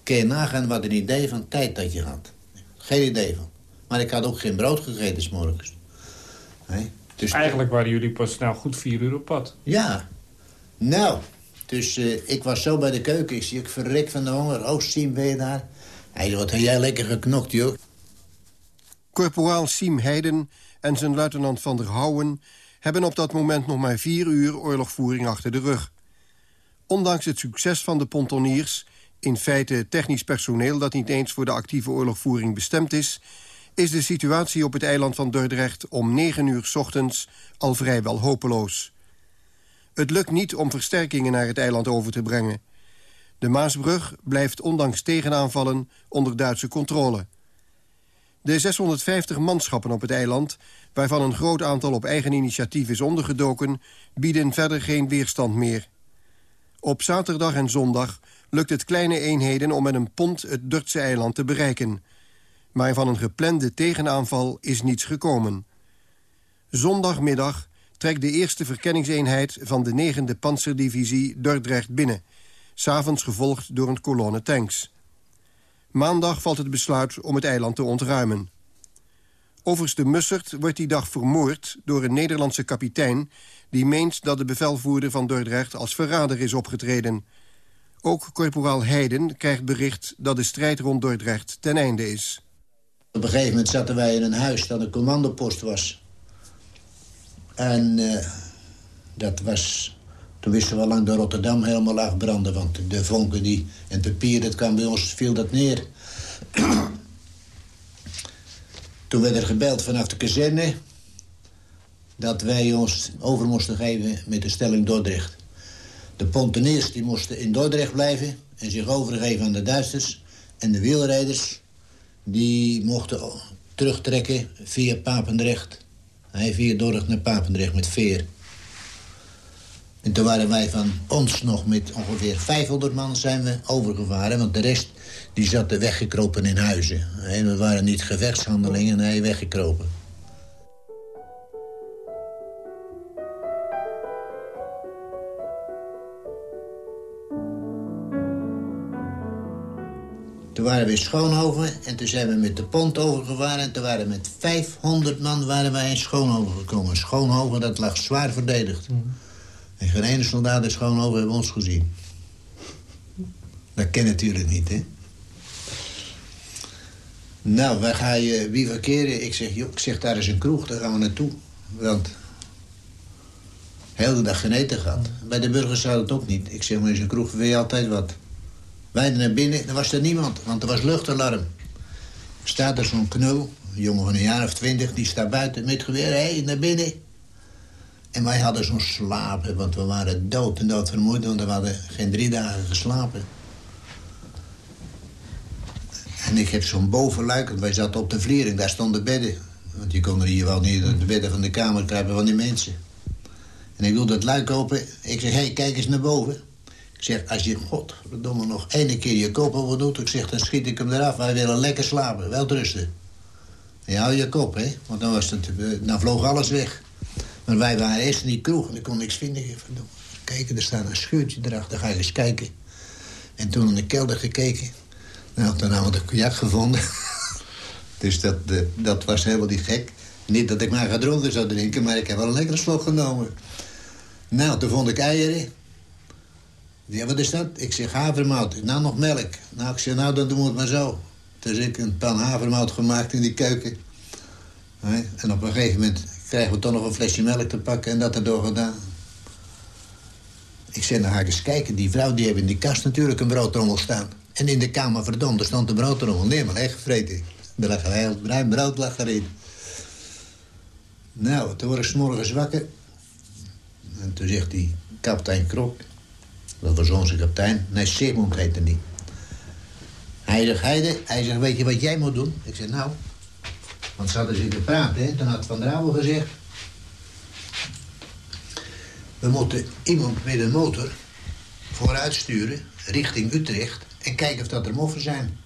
Kun je nagaan wat een idee van tijd dat je had. Geen idee van. Maar ik had ook geen brood gegeten, s morgens. Nee? Dus Eigenlijk waren jullie pas snel goed vier uur op pad. Ja. Nou, dus uh, ik was zo bij de keuken. Ik zie, ik verrek van de honger. Oh, Siem, ben je daar? Hij wat jij lekker geknokt, joh. Korporaal Siem Heiden en zijn luitenant Van der Houwen... hebben op dat moment nog maar vier uur oorlogvoering achter de rug. Ondanks het succes van de pontoniers... in feite technisch personeel dat niet eens voor de actieve oorlogvoering bestemd is... is de situatie op het eiland van Dordrecht om negen uur ochtends al vrijwel hopeloos. Het lukt niet om versterkingen naar het eiland over te brengen. De Maasbrug blijft ondanks tegenaanvallen onder Duitse controle. De 650 manschappen op het eiland, waarvan een groot aantal op eigen initiatief is ondergedoken, bieden verder geen weerstand meer. Op zaterdag en zondag lukt het kleine eenheden om met een pont het Dordtse eiland te bereiken. Maar van een geplande tegenaanval is niets gekomen. Zondagmiddag trekt de eerste verkenningseenheid van de 9e panzerdivisie Dordrecht binnen. S'avonds gevolgd door een kolonne tanks. Maandag valt het besluit om het eiland te ontruimen. Overste Mussert wordt die dag vermoord door een Nederlandse kapitein... die meent dat de bevelvoerder van Dordrecht als verrader is opgetreden. Ook korporaal Heiden krijgt bericht dat de strijd rond Dordrecht ten einde is. Op een gegeven moment zaten wij in een huis dat een commandopost was. En uh, dat was... Toen wisten we al lang dat Rotterdam helemaal lag branden. Want de vonken die, en papier, dat kwam bij ons, viel dat neer. Toen werd er gebeld vanaf de kazerne... dat wij ons over moesten geven met de stelling Dordrecht. De ponteniers die moesten in Dordrecht blijven... en zich overgeven aan de Duitsers. En de wielrijders die mochten terugtrekken via Papendrecht. Hij via Dordrecht naar Papendrecht met veer. En toen waren wij van ons nog met ongeveer 500 man zijn we overgevaren. Want de rest die zat weggekropen in huizen. En we waren niet gevechtshandelingen, nee, weggekropen. Toen waren we in Schoonhoven en toen zijn we met de pont overgevaren. En toen waren we met 500 man waren wij in Schoonhoven gekomen. Schoonhoven, dat lag zwaar verdedigd. Mm. En geen ene soldaat in Schoonhoven hebben ons gezien. Dat ken natuurlijk niet, hè. Nou, waar ga je wie verkeren? Ik zeg, joh, ik zeg, daar is een kroeg, daar gaan we naartoe. Want heel de dag geneten gehad. Bij de burgers zou het ook niet. Ik zeg, maar is een kroeg, wil je altijd wat. Wij naar binnen, er was er niemand, want er was luchtalarm. Staat er zo'n knul, een jongen van een jaar of twintig, die staat buiten met geweer. Hé, hey, naar binnen. En wij hadden zo'n slapen, want we waren dood en dood vermoeid... want we hadden geen drie dagen geslapen. En ik heb zo'n bovenluik, want wij zaten op de vliering, daar stonden bedden. Want je kon er hier wel niet de bedden van de kamer krijgen van die mensen. En ik wilde het luik open. Ik zeg, hé, hey, kijk eens naar boven. Ik zeg, als je, godverdomme, nog één keer je kop over doet... ik zeg, dan schiet ik hem eraf. Wij willen lekker slapen, wel rusten. En je hou je kop, hè. Want dan, was het, eh, dan vloog alles weg. Maar wij waren eerst in die kroeg en ik kon niks vinden. Verdomme, kijken, er staat een scheurtje erachter. Ga eens kijken. En toen in de kelder gekeken. Nou, toen hadden we de cognac gevonden. dus dat, dat was helemaal niet gek. Niet dat ik maar gedronken zou drinken, maar ik heb wel een lekkere slok genomen. Nou, toen vond ik eieren. Ja, wat is dat? Ik zeg havermout. Nou, nog melk. Nou, ik zeg, nou, dan doen we het maar zo. Dus ik een pan havermout gemaakt in die keuken. En op een gegeven moment krijgen we toch nog een flesje melk te pakken en dat erdoor gedaan. Ik zeg, nou ga ik eens kijken. Die vrouw die heeft in die kast natuurlijk een broodtrommel staan. En in de kamer verdomd, er stond een broodtrommel. Nee, maar gevreten. Er lag een heel bruin brood lag erin. Nou, toen word ik s morgens wakker. En toen zegt die kapitein Krok... Dat was onze kapitein. Nee, Sigmund heette niet. Hij zegt, Heide, hij zegt, weet je wat jij moet doen? Ik zeg, nou, want ze hadden zitten praten, hè. Toen had Van der gezegd... We moeten iemand met een motor vooruit sturen richting Utrecht... en kijken of dat er moffen zijn.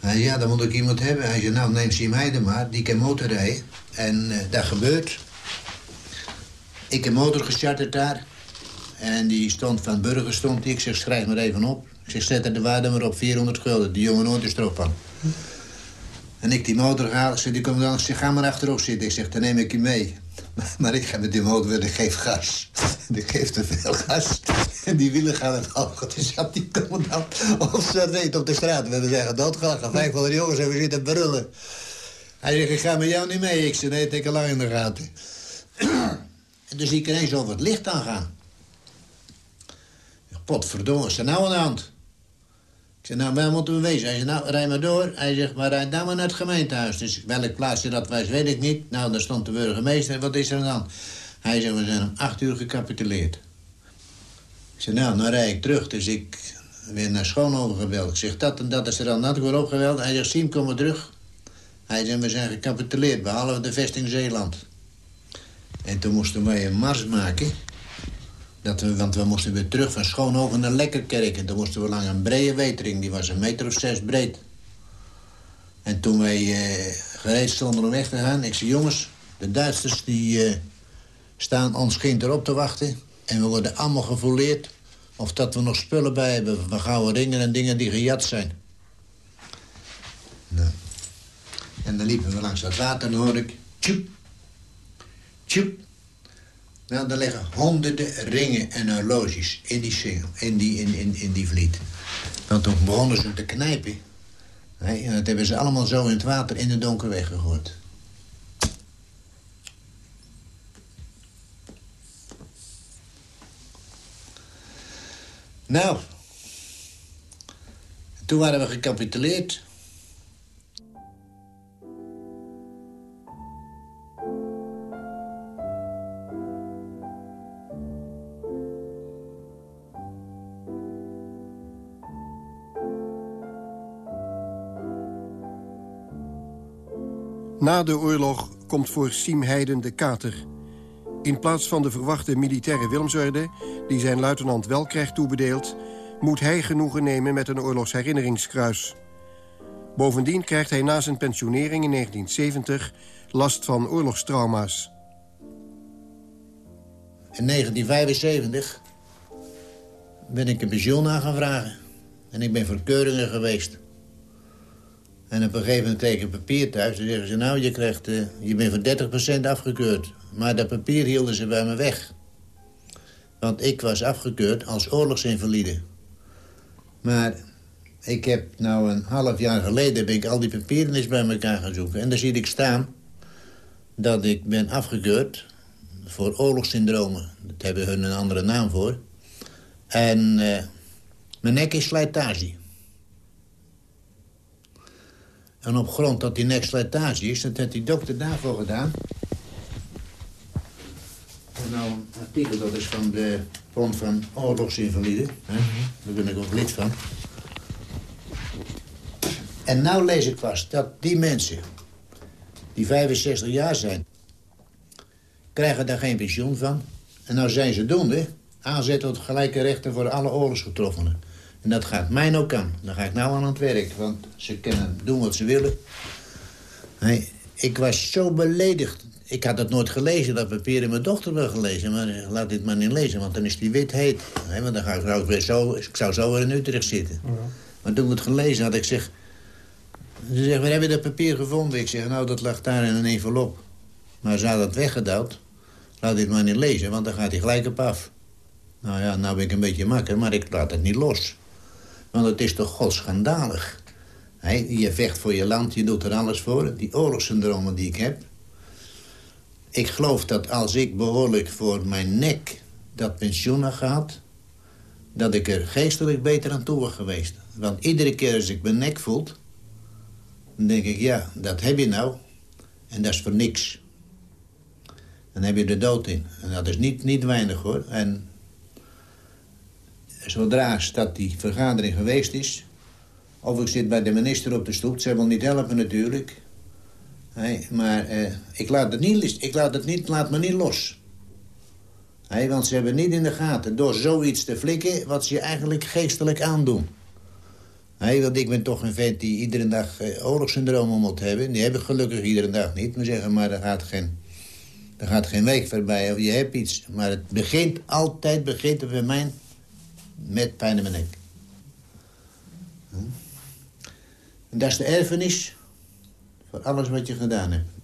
Hij ja, dan moet ik iemand hebben. Hij zei, nou, neem Sim Heide maar, die kan motorrijden. En uh, dat gebeurt. Ik heb motor gecharterd daar. En die stond van Burger stond die. Ik zeg, schrijf maar even op. Ik zeg, zet er de waarde maar op, 400 gulden. Die jongen nooit is erop van. En ik die motor haal, ze die komt dan, ik zeg, ga maar achterop zitten. Ik zeg, dan neem ik je mee. Maar ik ga met die motor en ik geef gas. En ik geef te veel gas. En die wielen gaan het hoog. Dus zat die commandant op zijn reet op de straat. We hebben zeggen doodgelachen. Vijf van de jongens hebben zitten brullen. Hij zegt, ik ga met jou niet mee. Ik zeg, nee, ik lang in de gaten. En dus zie ik ineens over het licht aangaan. Potverdomme, is er nou aan de hand? Ik zeg, nou, waar moeten we wezen? Hij zegt, nou, rij maar door. Hij zegt, maar rijd dan maar naar het gemeentehuis. Dus welk plaatsje dat was, weet ik niet. Nou, daar stond de burgemeester. Wat is er dan? Hij zegt, we zijn om acht uur gecapituleerd. Ik zeg, nou, dan rijd ik terug. Dus ik weer naar Schoonhoven gebeld. Ik zeg, dat en dat is er dan. Dat weer opgeweld. Hij zegt, Siem, kom maar terug. Hij zegt, we zijn gecapituleerd, behalve de vesting Zeeland. En toen moesten wij een mars maken. Dat we, want we moesten weer terug van Schoonhoven naar Lekkerkerk. En toen moesten we langs een brede wetering. Die was een meter of zes breed. En toen wij eh, gereed stonden om weg te gaan... ik zei, jongens, de Duitsers die eh, staan ons kind erop te wachten. En we worden allemaal gevoleerd. Of dat we nog spullen bij hebben van gouden ringen en dingen die gejat zijn. Nou. En dan liepen we langs dat water en dan hoorde ik... Tjoep, tjoep. Nou, er liggen honderden ringen en horloges in die singel, in die, in, in, in die vliet. Want toen begonnen ze te knijpen. En dat hebben ze allemaal zo in het water in de donker weggegooid. Nou, toen waren we gecapituleerd. Na de oorlog komt voor Siem Heiden de kater. In plaats van de verwachte militaire Willemsorde... die zijn luitenant wel krijgt toebedeeld... moet hij genoegen nemen met een oorlogsherinneringskruis. Bovendien krijgt hij na zijn pensionering in 1970 last van oorlogstrauma's. In 1975 ben ik een pensioen aan gaan vragen. En ik ben voor keuringen geweest. En op een gegeven moment kreeg ik papier thuis. En zeggen ze, nou, je, krijgt, uh, je bent voor 30% afgekeurd. Maar dat papier hielden ze bij me weg. Want ik was afgekeurd als oorlogsinvalide. Maar ik heb nou een half jaar geleden... ben ik al die papieren eens bij elkaar gaan zoeken. En daar zie ik staan dat ik ben afgekeurd voor oorlogssyndromen. Dat hebben hun een andere naam voor. En uh, mijn nek is slijtage. En op grond dat die nek slijtage is, dat heeft die dokter daarvoor gedaan. En nou een artikel, dat is van de Bond van Oorlogsinvaliden. Hè? Daar ben ik ook lid van. En nou lees ik vast dat die mensen, die 65 jaar zijn... krijgen daar geen pensioen van. En nou zijn ze doende aanzet tot gelijke rechten voor alle oorlogsgetroffenen. En dat gaat mij ook aan. Dan ga ik nou aan het werk, want ze kunnen doen wat ze willen. Nee, ik was zo beledigd. Ik had het nooit gelezen, dat papier in mijn dochter wel gelezen. Maar laat dit maar niet lezen, want dan is die wit heet. Nee, want dan ga ik, zou weer zo, ik zou zo weer in Utrecht zitten. Ja. Maar toen ik het gelezen had, ik zeg... Ze zeggen, waar heb je dat papier gevonden? Ik zeg, nou, dat lag daar in een envelop. Maar ze had het weggedouwd. Laat dit maar niet lezen, want dan gaat hij gelijk op af. Nou ja, nou ben ik een beetje makker, maar ik laat het niet los. Want het is toch godschandalig. He, je vecht voor je land, je doet er alles voor. Die oorlogssyndromen die ik heb. Ik geloof dat als ik behoorlijk voor mijn nek dat pensioen had gehad... dat ik er geestelijk beter aan toe was geweest. Want iedere keer als ik mijn nek voel... dan denk ik, ja, dat heb je nou. En dat is voor niks. Dan heb je de dood in. En dat is niet, niet weinig, hoor. En zodra dat die vergadering geweest is... of ik zit bij de minister op de stoep, ze wil niet helpen natuurlijk... Maar eh, ik, laat het niet, ik laat het niet, laat me niet los. Want ze hebben niet in de gaten door zoiets te flikken... wat ze eigenlijk geestelijk aandoen. Hey, want ik ben toch een vent die iedere dag eh, oorlogssyndroom moet hebben. Die heb ik gelukkig iedere dag niet. Maar zeggen, maar er gaat geen, er gaat geen week voorbij of je hebt iets. Maar het begint altijd, begint bij mij met pijn in mijn nek. Hm? En dat is de erfenis Voor alles wat je gedaan hebt.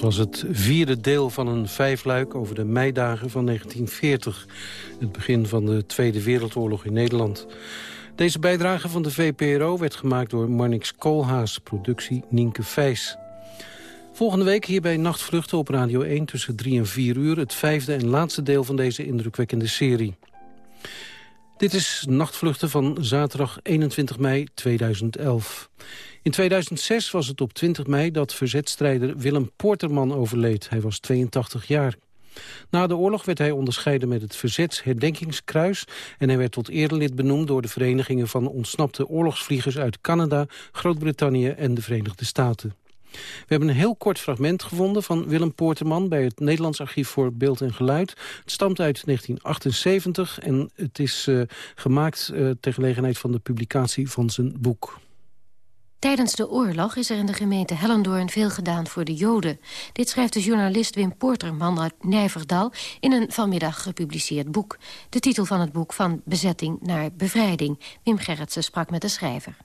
Was het vierde deel van een vijfluik over de meidagen van 1940. Het begin van de Tweede Wereldoorlog in Nederland. Deze bijdrage van de VPRO werd gemaakt door Marnix Koolhaas, productie Nienke Vijs. Volgende week hier bij Nachtvluchten op Radio 1 tussen 3 en 4 uur... het vijfde en laatste deel van deze indrukwekkende serie. Dit is Nachtvluchten van zaterdag 21 mei 2011. In 2006 was het op 20 mei dat verzetstrijder Willem Poorterman overleed. Hij was 82 jaar. Na de oorlog werd hij onderscheiden met het Verzetsherdenkingskruis... en hij werd tot erelid benoemd door de verenigingen van ontsnapte oorlogsvliegers uit Canada, Groot-Brittannië en de Verenigde Staten. We hebben een heel kort fragment gevonden van Willem Poorterman... bij het Nederlands Archief voor Beeld en Geluid. Het stamt uit 1978 en het is uh, gemaakt uh, ter gelegenheid van de publicatie van zijn boek. Tijdens de oorlog is er in de gemeente Hellendoorn veel gedaan voor de Joden. Dit schrijft de journalist Wim Poorterman uit Nijverdal... in een vanmiddag gepubliceerd boek. De titel van het boek Van Bezetting naar Bevrijding. Wim Gerritsen sprak met de schrijver.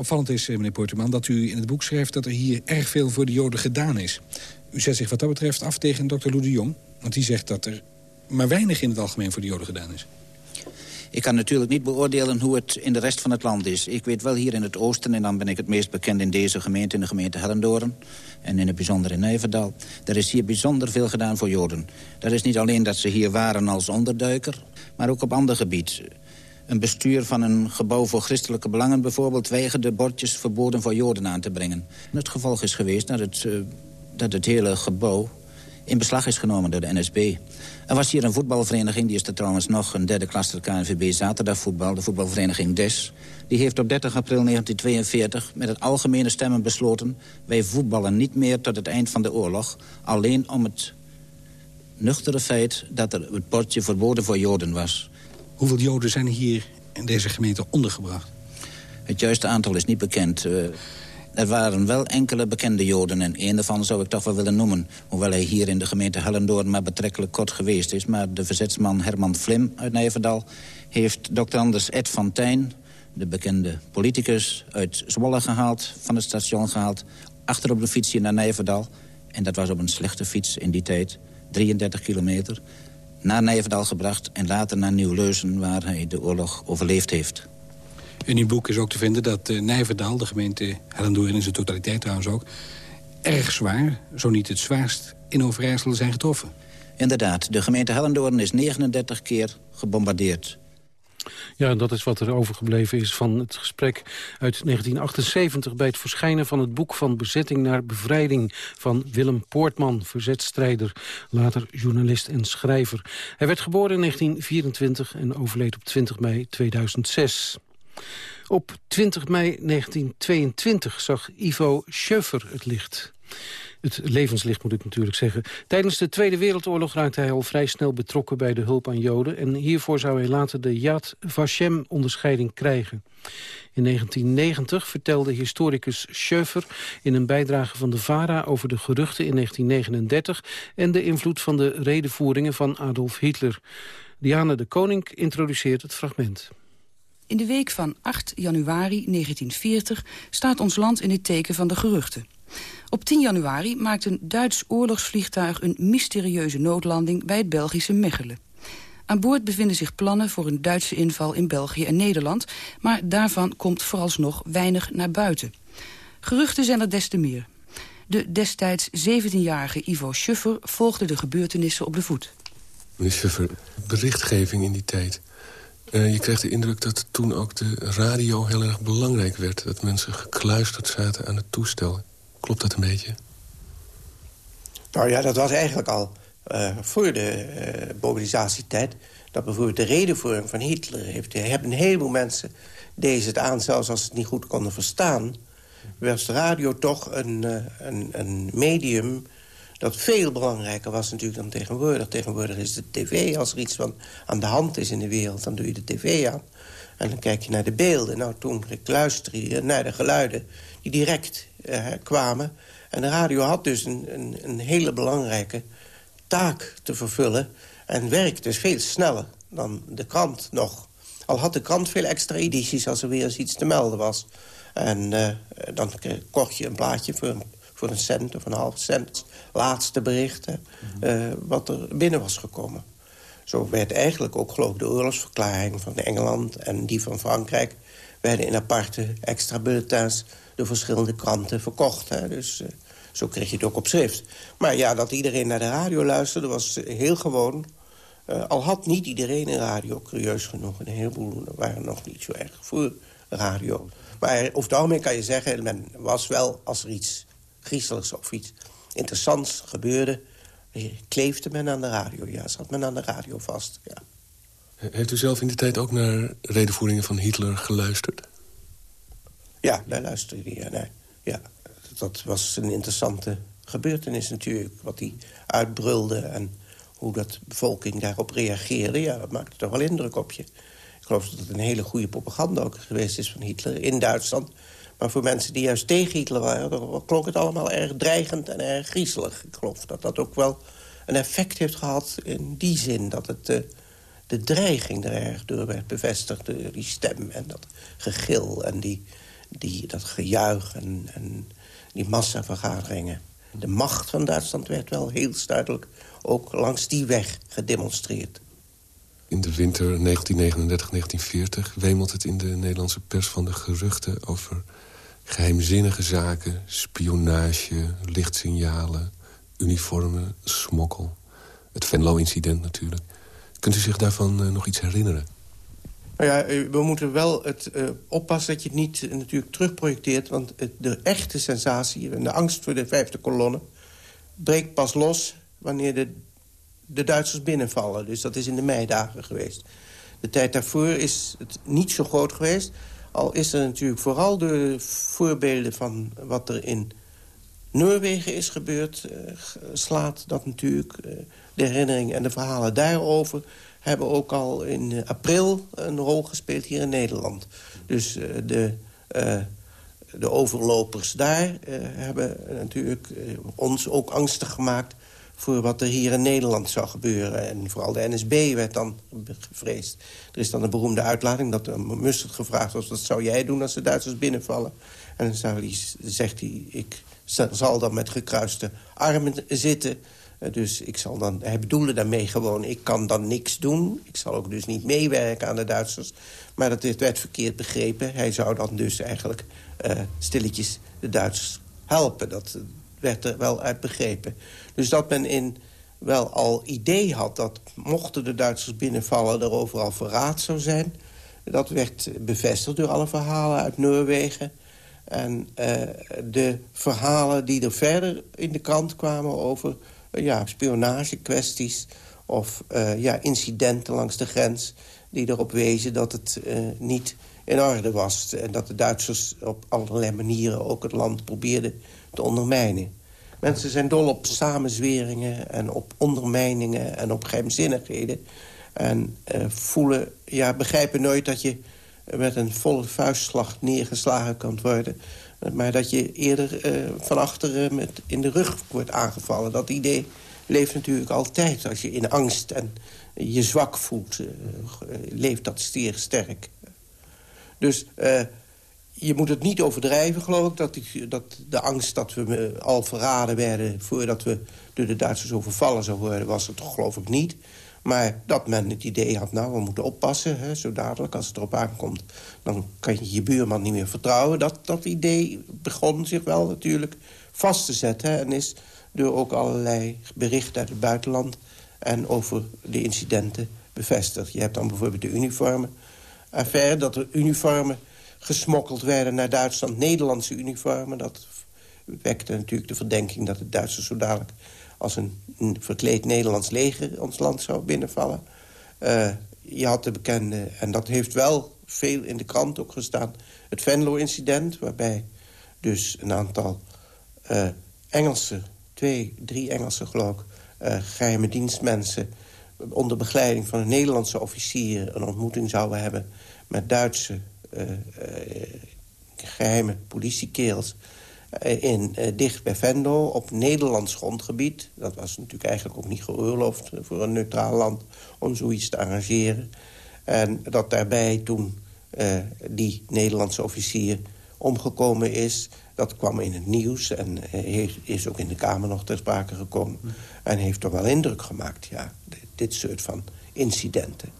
Opvallend is, eh, meneer Poorterman, dat u in het boek schrijft... dat er hier erg veel voor de Joden gedaan is. U zet zich wat dat betreft af tegen dokter Lou de Jong... want die zegt dat er maar weinig in het algemeen voor de Joden gedaan is. Ik kan natuurlijk niet beoordelen hoe het in de rest van het land is. Ik weet wel hier in het oosten, en dan ben ik het meest bekend in deze gemeente... in de gemeente Hellendoorn en in het bijzonder in Nijverdal. Er is hier bijzonder veel gedaan voor Joden. Dat is niet alleen dat ze hier waren als onderduiker... maar ook op ander gebied. Een bestuur van een gebouw voor christelijke belangen bijvoorbeeld... weigerde bordjes verboden voor Joden aan te brengen. het gevolg is geweest dat het, uh, dat het hele gebouw in beslag is genomen door de NSB. Er was hier een voetbalvereniging, die is er trouwens nog een derde klasse KNVB zaterdagvoetbal, de voetbalvereniging DES. Die heeft op 30 april 1942 met het algemene stemmen besloten... wij voetballen niet meer tot het eind van de oorlog, alleen om het nuchtere feit dat er het bordje verboden voor Joden was. Hoeveel Joden zijn hier in deze gemeente ondergebracht? Het juiste aantal is niet bekend. Uh, er waren wel enkele bekende Joden en een daarvan zou ik toch wel willen noemen. Hoewel hij hier in de gemeente Hellendoorn maar betrekkelijk kort geweest is. Maar de verzetsman Herman Flim uit Nijverdal heeft. Anders Ed van Tijn... de bekende politicus uit Zwolle gehaald, van het station gehaald... achter op de fietsje naar Nijverdal. En dat was op een slechte fiets in die tijd, 33 kilometer... naar Nijverdal gebracht en later naar Nieuw-Leuzen... waar hij de oorlog overleefd heeft. In uw boek is ook te vinden dat uh, Nijverdal, de gemeente Hellendoorn in zijn totaliteit trouwens ook... erg zwaar, zo niet het zwaarst, in Overijssel zijn getroffen. Inderdaad, de gemeente Hellendoorn is 39 keer gebombardeerd. Ja, dat is wat er overgebleven is van het gesprek uit 1978... bij het verschijnen van het boek van bezetting naar bevrijding... van Willem Poortman, verzetstrijder, later journalist en schrijver. Hij werd geboren in 1924 en overleed op 20 mei 2006. Op 20 mei 1922 zag Ivo Schöffer het licht. Het levenslicht moet ik natuurlijk zeggen. Tijdens de Tweede Wereldoorlog raakte hij al vrij snel betrokken bij de hulp aan Joden. En hiervoor zou hij later de Yad Vashem-onderscheiding krijgen. In 1990 vertelde historicus Schöffer in een bijdrage van de VARA over de geruchten in 1939 en de invloed van de redenvoeringen van Adolf Hitler. Diana de Koning introduceert het fragment. In de week van 8 januari 1940 staat ons land in het teken van de geruchten. Op 10 januari maakt een Duits oorlogsvliegtuig een mysterieuze noodlanding bij het Belgische Mechelen. Aan boord bevinden zich plannen voor een Duitse inval in België en Nederland... maar daarvan komt vooralsnog weinig naar buiten. Geruchten zijn er des te meer. De destijds 17-jarige Ivo Schuffer volgde de gebeurtenissen op de voet. Meneer Schuffer, berichtgeving in die tijd... Uh, je kreeg de indruk dat toen ook de radio heel erg belangrijk werd. Dat mensen gekluisterd zaten aan het toestel. Klopt dat een beetje? Nou ja, dat was eigenlijk al voor de mobilisatietijd... dat bijvoorbeeld de redenvoering van Hitler heeft... hebben een heleboel mensen deze het aan, zelfs als ze het niet goed konden verstaan... de radio toch een, een, een medium dat veel belangrijker was natuurlijk dan tegenwoordig. Tegenwoordig is de tv, als er iets van aan de hand is in de wereld... dan doe je de tv aan. En dan kijk je naar de beelden. Nou, toen luisterde je naar de geluiden die direct eh, kwamen. En de radio had dus een, een, een, hele belangrijke taak te vervullen... en werkte dus veel sneller dan de krant nog. Al had de krant veel extra edities als er weer eens iets te melden was. En uh, dan kocht je een plaatje voor een, voor een cent of een half cent. Laatste berichten, uh, wat er binnen was gekomen. Zo werd eigenlijk ook, geloof ik, de oorlogsverklaring van Engeland... en die van Frankrijk werden in aparte extra bulletins... door verschillende kranten verkocht. Hè. Dus uh, zo kreeg je het ook op schrift. Maar ja, dat iedereen naar de radio luisterde was heel gewoon. Uh, al had niet iedereen een radio, curieus genoeg. Een heleboel waren nog niet zo erg voor radio. Maar over het kan je zeggen... men was wel, als er iets griezeligs of iets interessants gebeurde kleefde men aan de radio, ja. Zat men aan de radio vast, ja. Heeft u zelf in die tijd ook naar redenvoeringen van Hitler geluisterd? Ja, daar luisterde hij. Nee. ja. Dat was een interessante gebeurtenis natuurlijk. Wat hij uitbrulde en hoe dat bevolking daarop reageerde. Ja, dat maakte toch wel indruk op je. Ik geloof dat het een hele goede propaganda ook geweest is van Hitler in Duitsland. Maar voor mensen die juist tegen Hitler waren... klonk het allemaal erg dreigend en erg griezelig. Ik geloof dat dat ook wel een effect heeft gehad in die zin... dat het, uh, de dreiging er erg door werd bevestigd. Die stem en dat gegil en die, die, dat gejuich en, en die massavergaderingen. De macht van Duitsland werd wel heel duidelijk ook langs die weg gedemonstreerd. In de winter 1939-1940 wemelt het in de Nederlandse pers van de geruchten over Geheimzinnige zaken, spionage, lichtsignalen, uniformen, smokkel. Het Venlo-incident natuurlijk. Kunt u zich daarvan uh, nog iets herinneren? Nou ja, eh, we moeten wel het, uh, oppassen dat je het niet uh, natuurlijk terugprojecteert... want het, de echte sensatie en de angst voor de vijfde kolonne... breekt pas los wanneer de, de Duitsers binnenvallen. Dus dat is in de meidagen geweest. De tijd daarvoor is het niet zo groot geweest... Al is er natuurlijk vooral de voorbeelden van wat er in Noorwegen is gebeurd... Slaat dat natuurlijk. De herinnering en de verhalen daarover... hebben ook al in uh, april een rol gespeeld hier in Nederland. Dus de, de overlopers daar hebben natuurlijk ons ook angstig gemaakt voor wat er hier in Nederland zou gebeuren. En vooral de NSB werd dan gevreesd. Er is dan een beroemde uitlating dat Mustert gevraagd was... wat zou jij doen als de Duitsers binnenvallen? En dan zegt hij, ik zal dan met gekruiste armen zitten... Eh, dus ik zal dan, hij bedoelde daarmee gewoon, ik kan dan niks doen. Ik zal ook dus niet meewerken aan de Duitsers. Maar dat werd verkeerd begrepen. Hij zou dan dus eigenlijk uh, stilletjes de Duitsers helpen. Dat werd er wel uit begrepen. Dus dat men in wel al idee had dat mochten de Duitsers binnenvallen... er overal verraad zou zijn. Dat werd bevestigd door alle verhalen uit Noorwegen. En uh, de verhalen die er verder in de krant kwamen over ja, spionagekwesties... of uh, ja, incidenten langs de grens die erop wezen dat het niet in orde was. En dat de Duitsers op allerlei manieren ook het land probeerden te ondermijnen. Mensen zijn dol op samenzweringen en op ondermijningen en op geheimzinnigheden. En voelen, ja, begrijpen nooit dat je met een volle vuistslag neergeslagen kan worden. Maar dat je eerder uh, van achteren met in de rug wordt aangevallen. Dat idee leeft natuurlijk altijd. Als je in angst en je zwak voelt, uh, leeft dat zeer sterk. Dus je moet het niet overdrijven, geloof ik. Dat, dat de angst dat we al verraden werden... voordat we door de Duitsers overvallen zouden worden... was het geloof ik, niet. Maar dat men het idee had, nou, we moeten oppassen. Hè, zo dadelijk, als het erop aankomt... dan kan je je buurman niet meer vertrouwen. Dat, dat idee begon zich wel natuurlijk vast te zetten. en is door ook allerlei berichten uit het buitenland... en over de incidenten bevestigd. Je hebt dan bijvoorbeeld de uniformen affaire... dat er uniformen gesmokkeld werden naar Duitsland. Nederlandse uniformen, dat wekte natuurlijk de verdenking... dat de Duitsers zo dadelijk als een, verkleed Nederlands leger ons land zou binnenvallen. Uh, je had de bekende, en dat heeft wel veel in de krant ook gestaan... het Venlo-incident, waarbij dus een aantal uh, Engelse... twee, drie Engelse geloof ik, uh, geheime dienstmensen... onder begeleiding van een Nederlandse officier... een ontmoeting zouden hebben met Duitse geheime politiekerels... In, dicht bij Venlo, op Nederlands grondgebied. Dat was natuurlijk eigenlijk ook niet geoorloofd voor een neutraal land... om zoiets te arrangeren. En dat daarbij toen uh, die Nederlandse officier omgekomen is. Dat kwam in het nieuws en heeft, is ook in de Kamer nog ter sprake gekomen. En heeft toch wel indruk gemaakt, ja, dit soort van incidenten.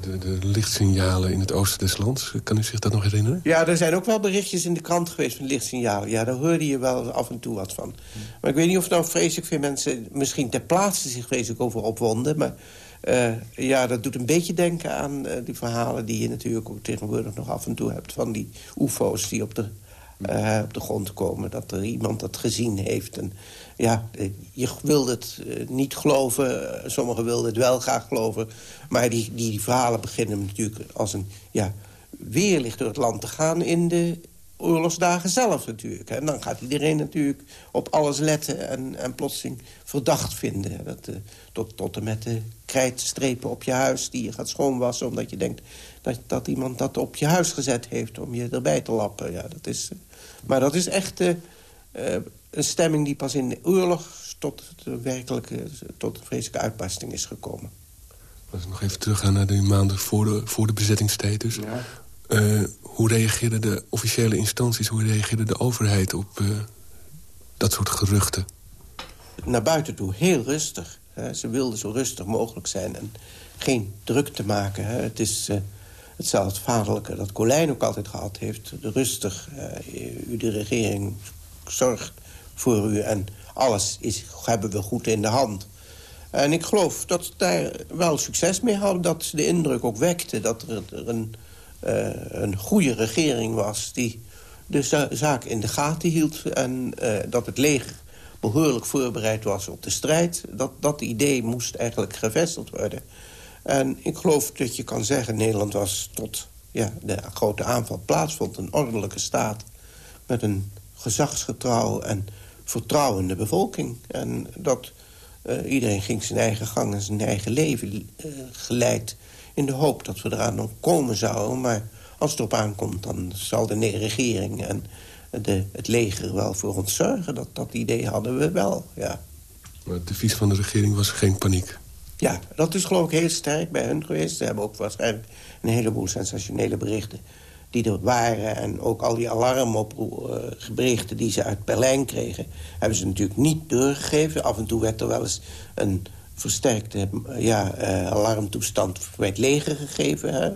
De, de, lichtsignalen in het oosten des lands, kan u zich dat nog herinneren? Ja, er zijn ook wel berichtjes in de krant geweest van lichtsignalen. Ja, daar hoorde je wel af en toe wat van. Maar ik weet niet of nou vreselijk veel mensen... misschien ter plaatse zich vreselijk over opwonden... maar uh, ja, dat doet een beetje denken aan uh, die verhalen... die je natuurlijk ook tegenwoordig nog af en toe hebt... van die ufo's die op de, uh, op de grond komen. Dat er iemand dat gezien heeft. En, ja, je wilde het niet geloven. Sommigen wilden het wel graag geloven. Maar die, die verhalen beginnen natuurlijk als een ja, weerlicht door het land te gaan... in de oorlogsdagen zelf natuurlijk. En dan gaat iedereen natuurlijk op alles letten en, en plotseling verdacht vinden. Dat, uh, tot, tot en met de krijtstrepen op je huis die je gaat schoonwassen... omdat je denkt dat, dat iemand dat op je huis gezet heeft om je erbij te lappen. Ja, dat is, maar dat is echt een stemming die pas in de oorlog tot de werkelijke, tot de vreselijke uitbarsting is gekomen. Als we nog even teruggaan naar de maanden voor de, voor de bezettingstijd dus. Ja. Uh, hoe reageerden de officiële instanties, hoe reageerde de overheid op uh, dat soort geruchten? Naar buiten toe heel rustig. Hè. Ze wilden zo rustig mogelijk zijn en geen druk te maken. Hè. Het is uh, hetzelfde vaderlijke dat Colijn ook altijd gehad heeft. Rustig, u de regering zorgt voor u en alles is, hebben we goed in de hand. En ik geloof dat ze daar wel succes mee hadden. Dat ze de indruk ook wekte dat er, een, uh, een goede regering was... die de za zaak in de gaten hield. En uh, dat het leger behoorlijk voorbereid was op de strijd. Dat, dat idee moest eigenlijk gevestigd worden. En ik geloof dat je kan zeggen... Nederland was tot ja, de grote aanval plaatsvond... een ordelijke staat met een gezagsgetrouw en vertrouwende bevolking. En dat uh, iedereen ging zijn eigen gang en zijn eigen leven uh, geleid... in de hoop dat we eraan nog komen zouden. Maar als het erop aankomt, dan zal de regering en de, het leger wel voor ons zorgen. Dat, dat idee hadden we wel, ja. Maar het devies van de regering was geen paniek? Ja, dat is geloof ik heel sterk bij hun geweest. Ze hebben ook waarschijnlijk een heleboel sensationele berichten die er waren... en ook al die alarmberichten die ze uit Berlijn kregen... hebben ze natuurlijk niet doorgegeven. Af en toe werd er wel eens een versterkte ja, uh, alarmtoestand bij het leger gegeven. Hè.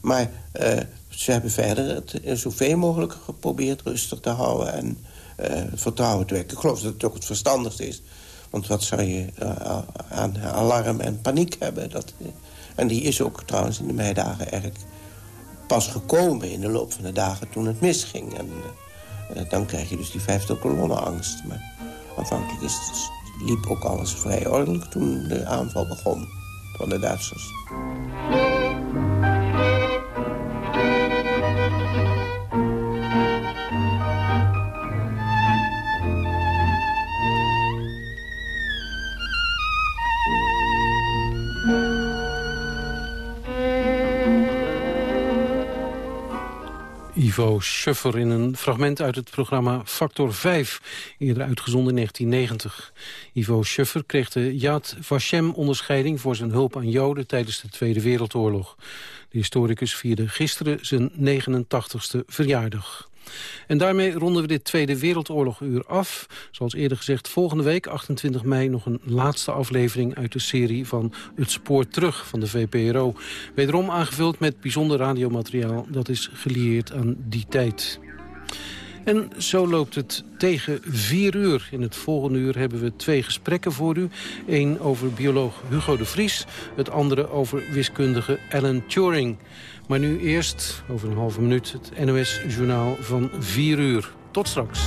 Maar uh, ze hebben verder het zoveel mogelijk geprobeerd rustig te houden... en uh, vertrouwen te wekken. Ik geloof dat het ook het verstandigste is. Want wat zou je aan alarm en paniek hebben? Dat, en die is ook trouwens in de meidagen erg pas gekomen in de loop van de dagen toen het misging. En uh, dan krijg je dus die vijfde kolonnenangst. Maar aanvankelijk is liep ook alles vrij ordelijk toen de aanval begon van de Duitsers. Ivo Schuffer in een fragment uit het programma Factor 5, eerder uitgezonden in 1990. Ivo Schuffer kreeg de Yad Vashem-onderscheiding voor zijn hulp aan Joden tijdens de Tweede Wereldoorlog. De historicus vierde gisteren zijn 89ste verjaardag. En daarmee ronden we dit Tweede Wereldoorloguur af. Zoals eerder gezegd, volgende week, 28 mei... nog een laatste aflevering uit de serie van Het Spoor Terug van de VPRO. Wederom aangevuld met bijzonder radiomateriaal... dat is gelieerd aan die tijd. En zo loopt het tegen vier uur. In het volgende uur hebben we twee gesprekken voor u. Eén over bioloog Hugo de Vries. Het andere over wiskundige Alan Turing. Maar nu eerst, over een halve minuut, het NOS-journaal van 4 uur. Tot straks.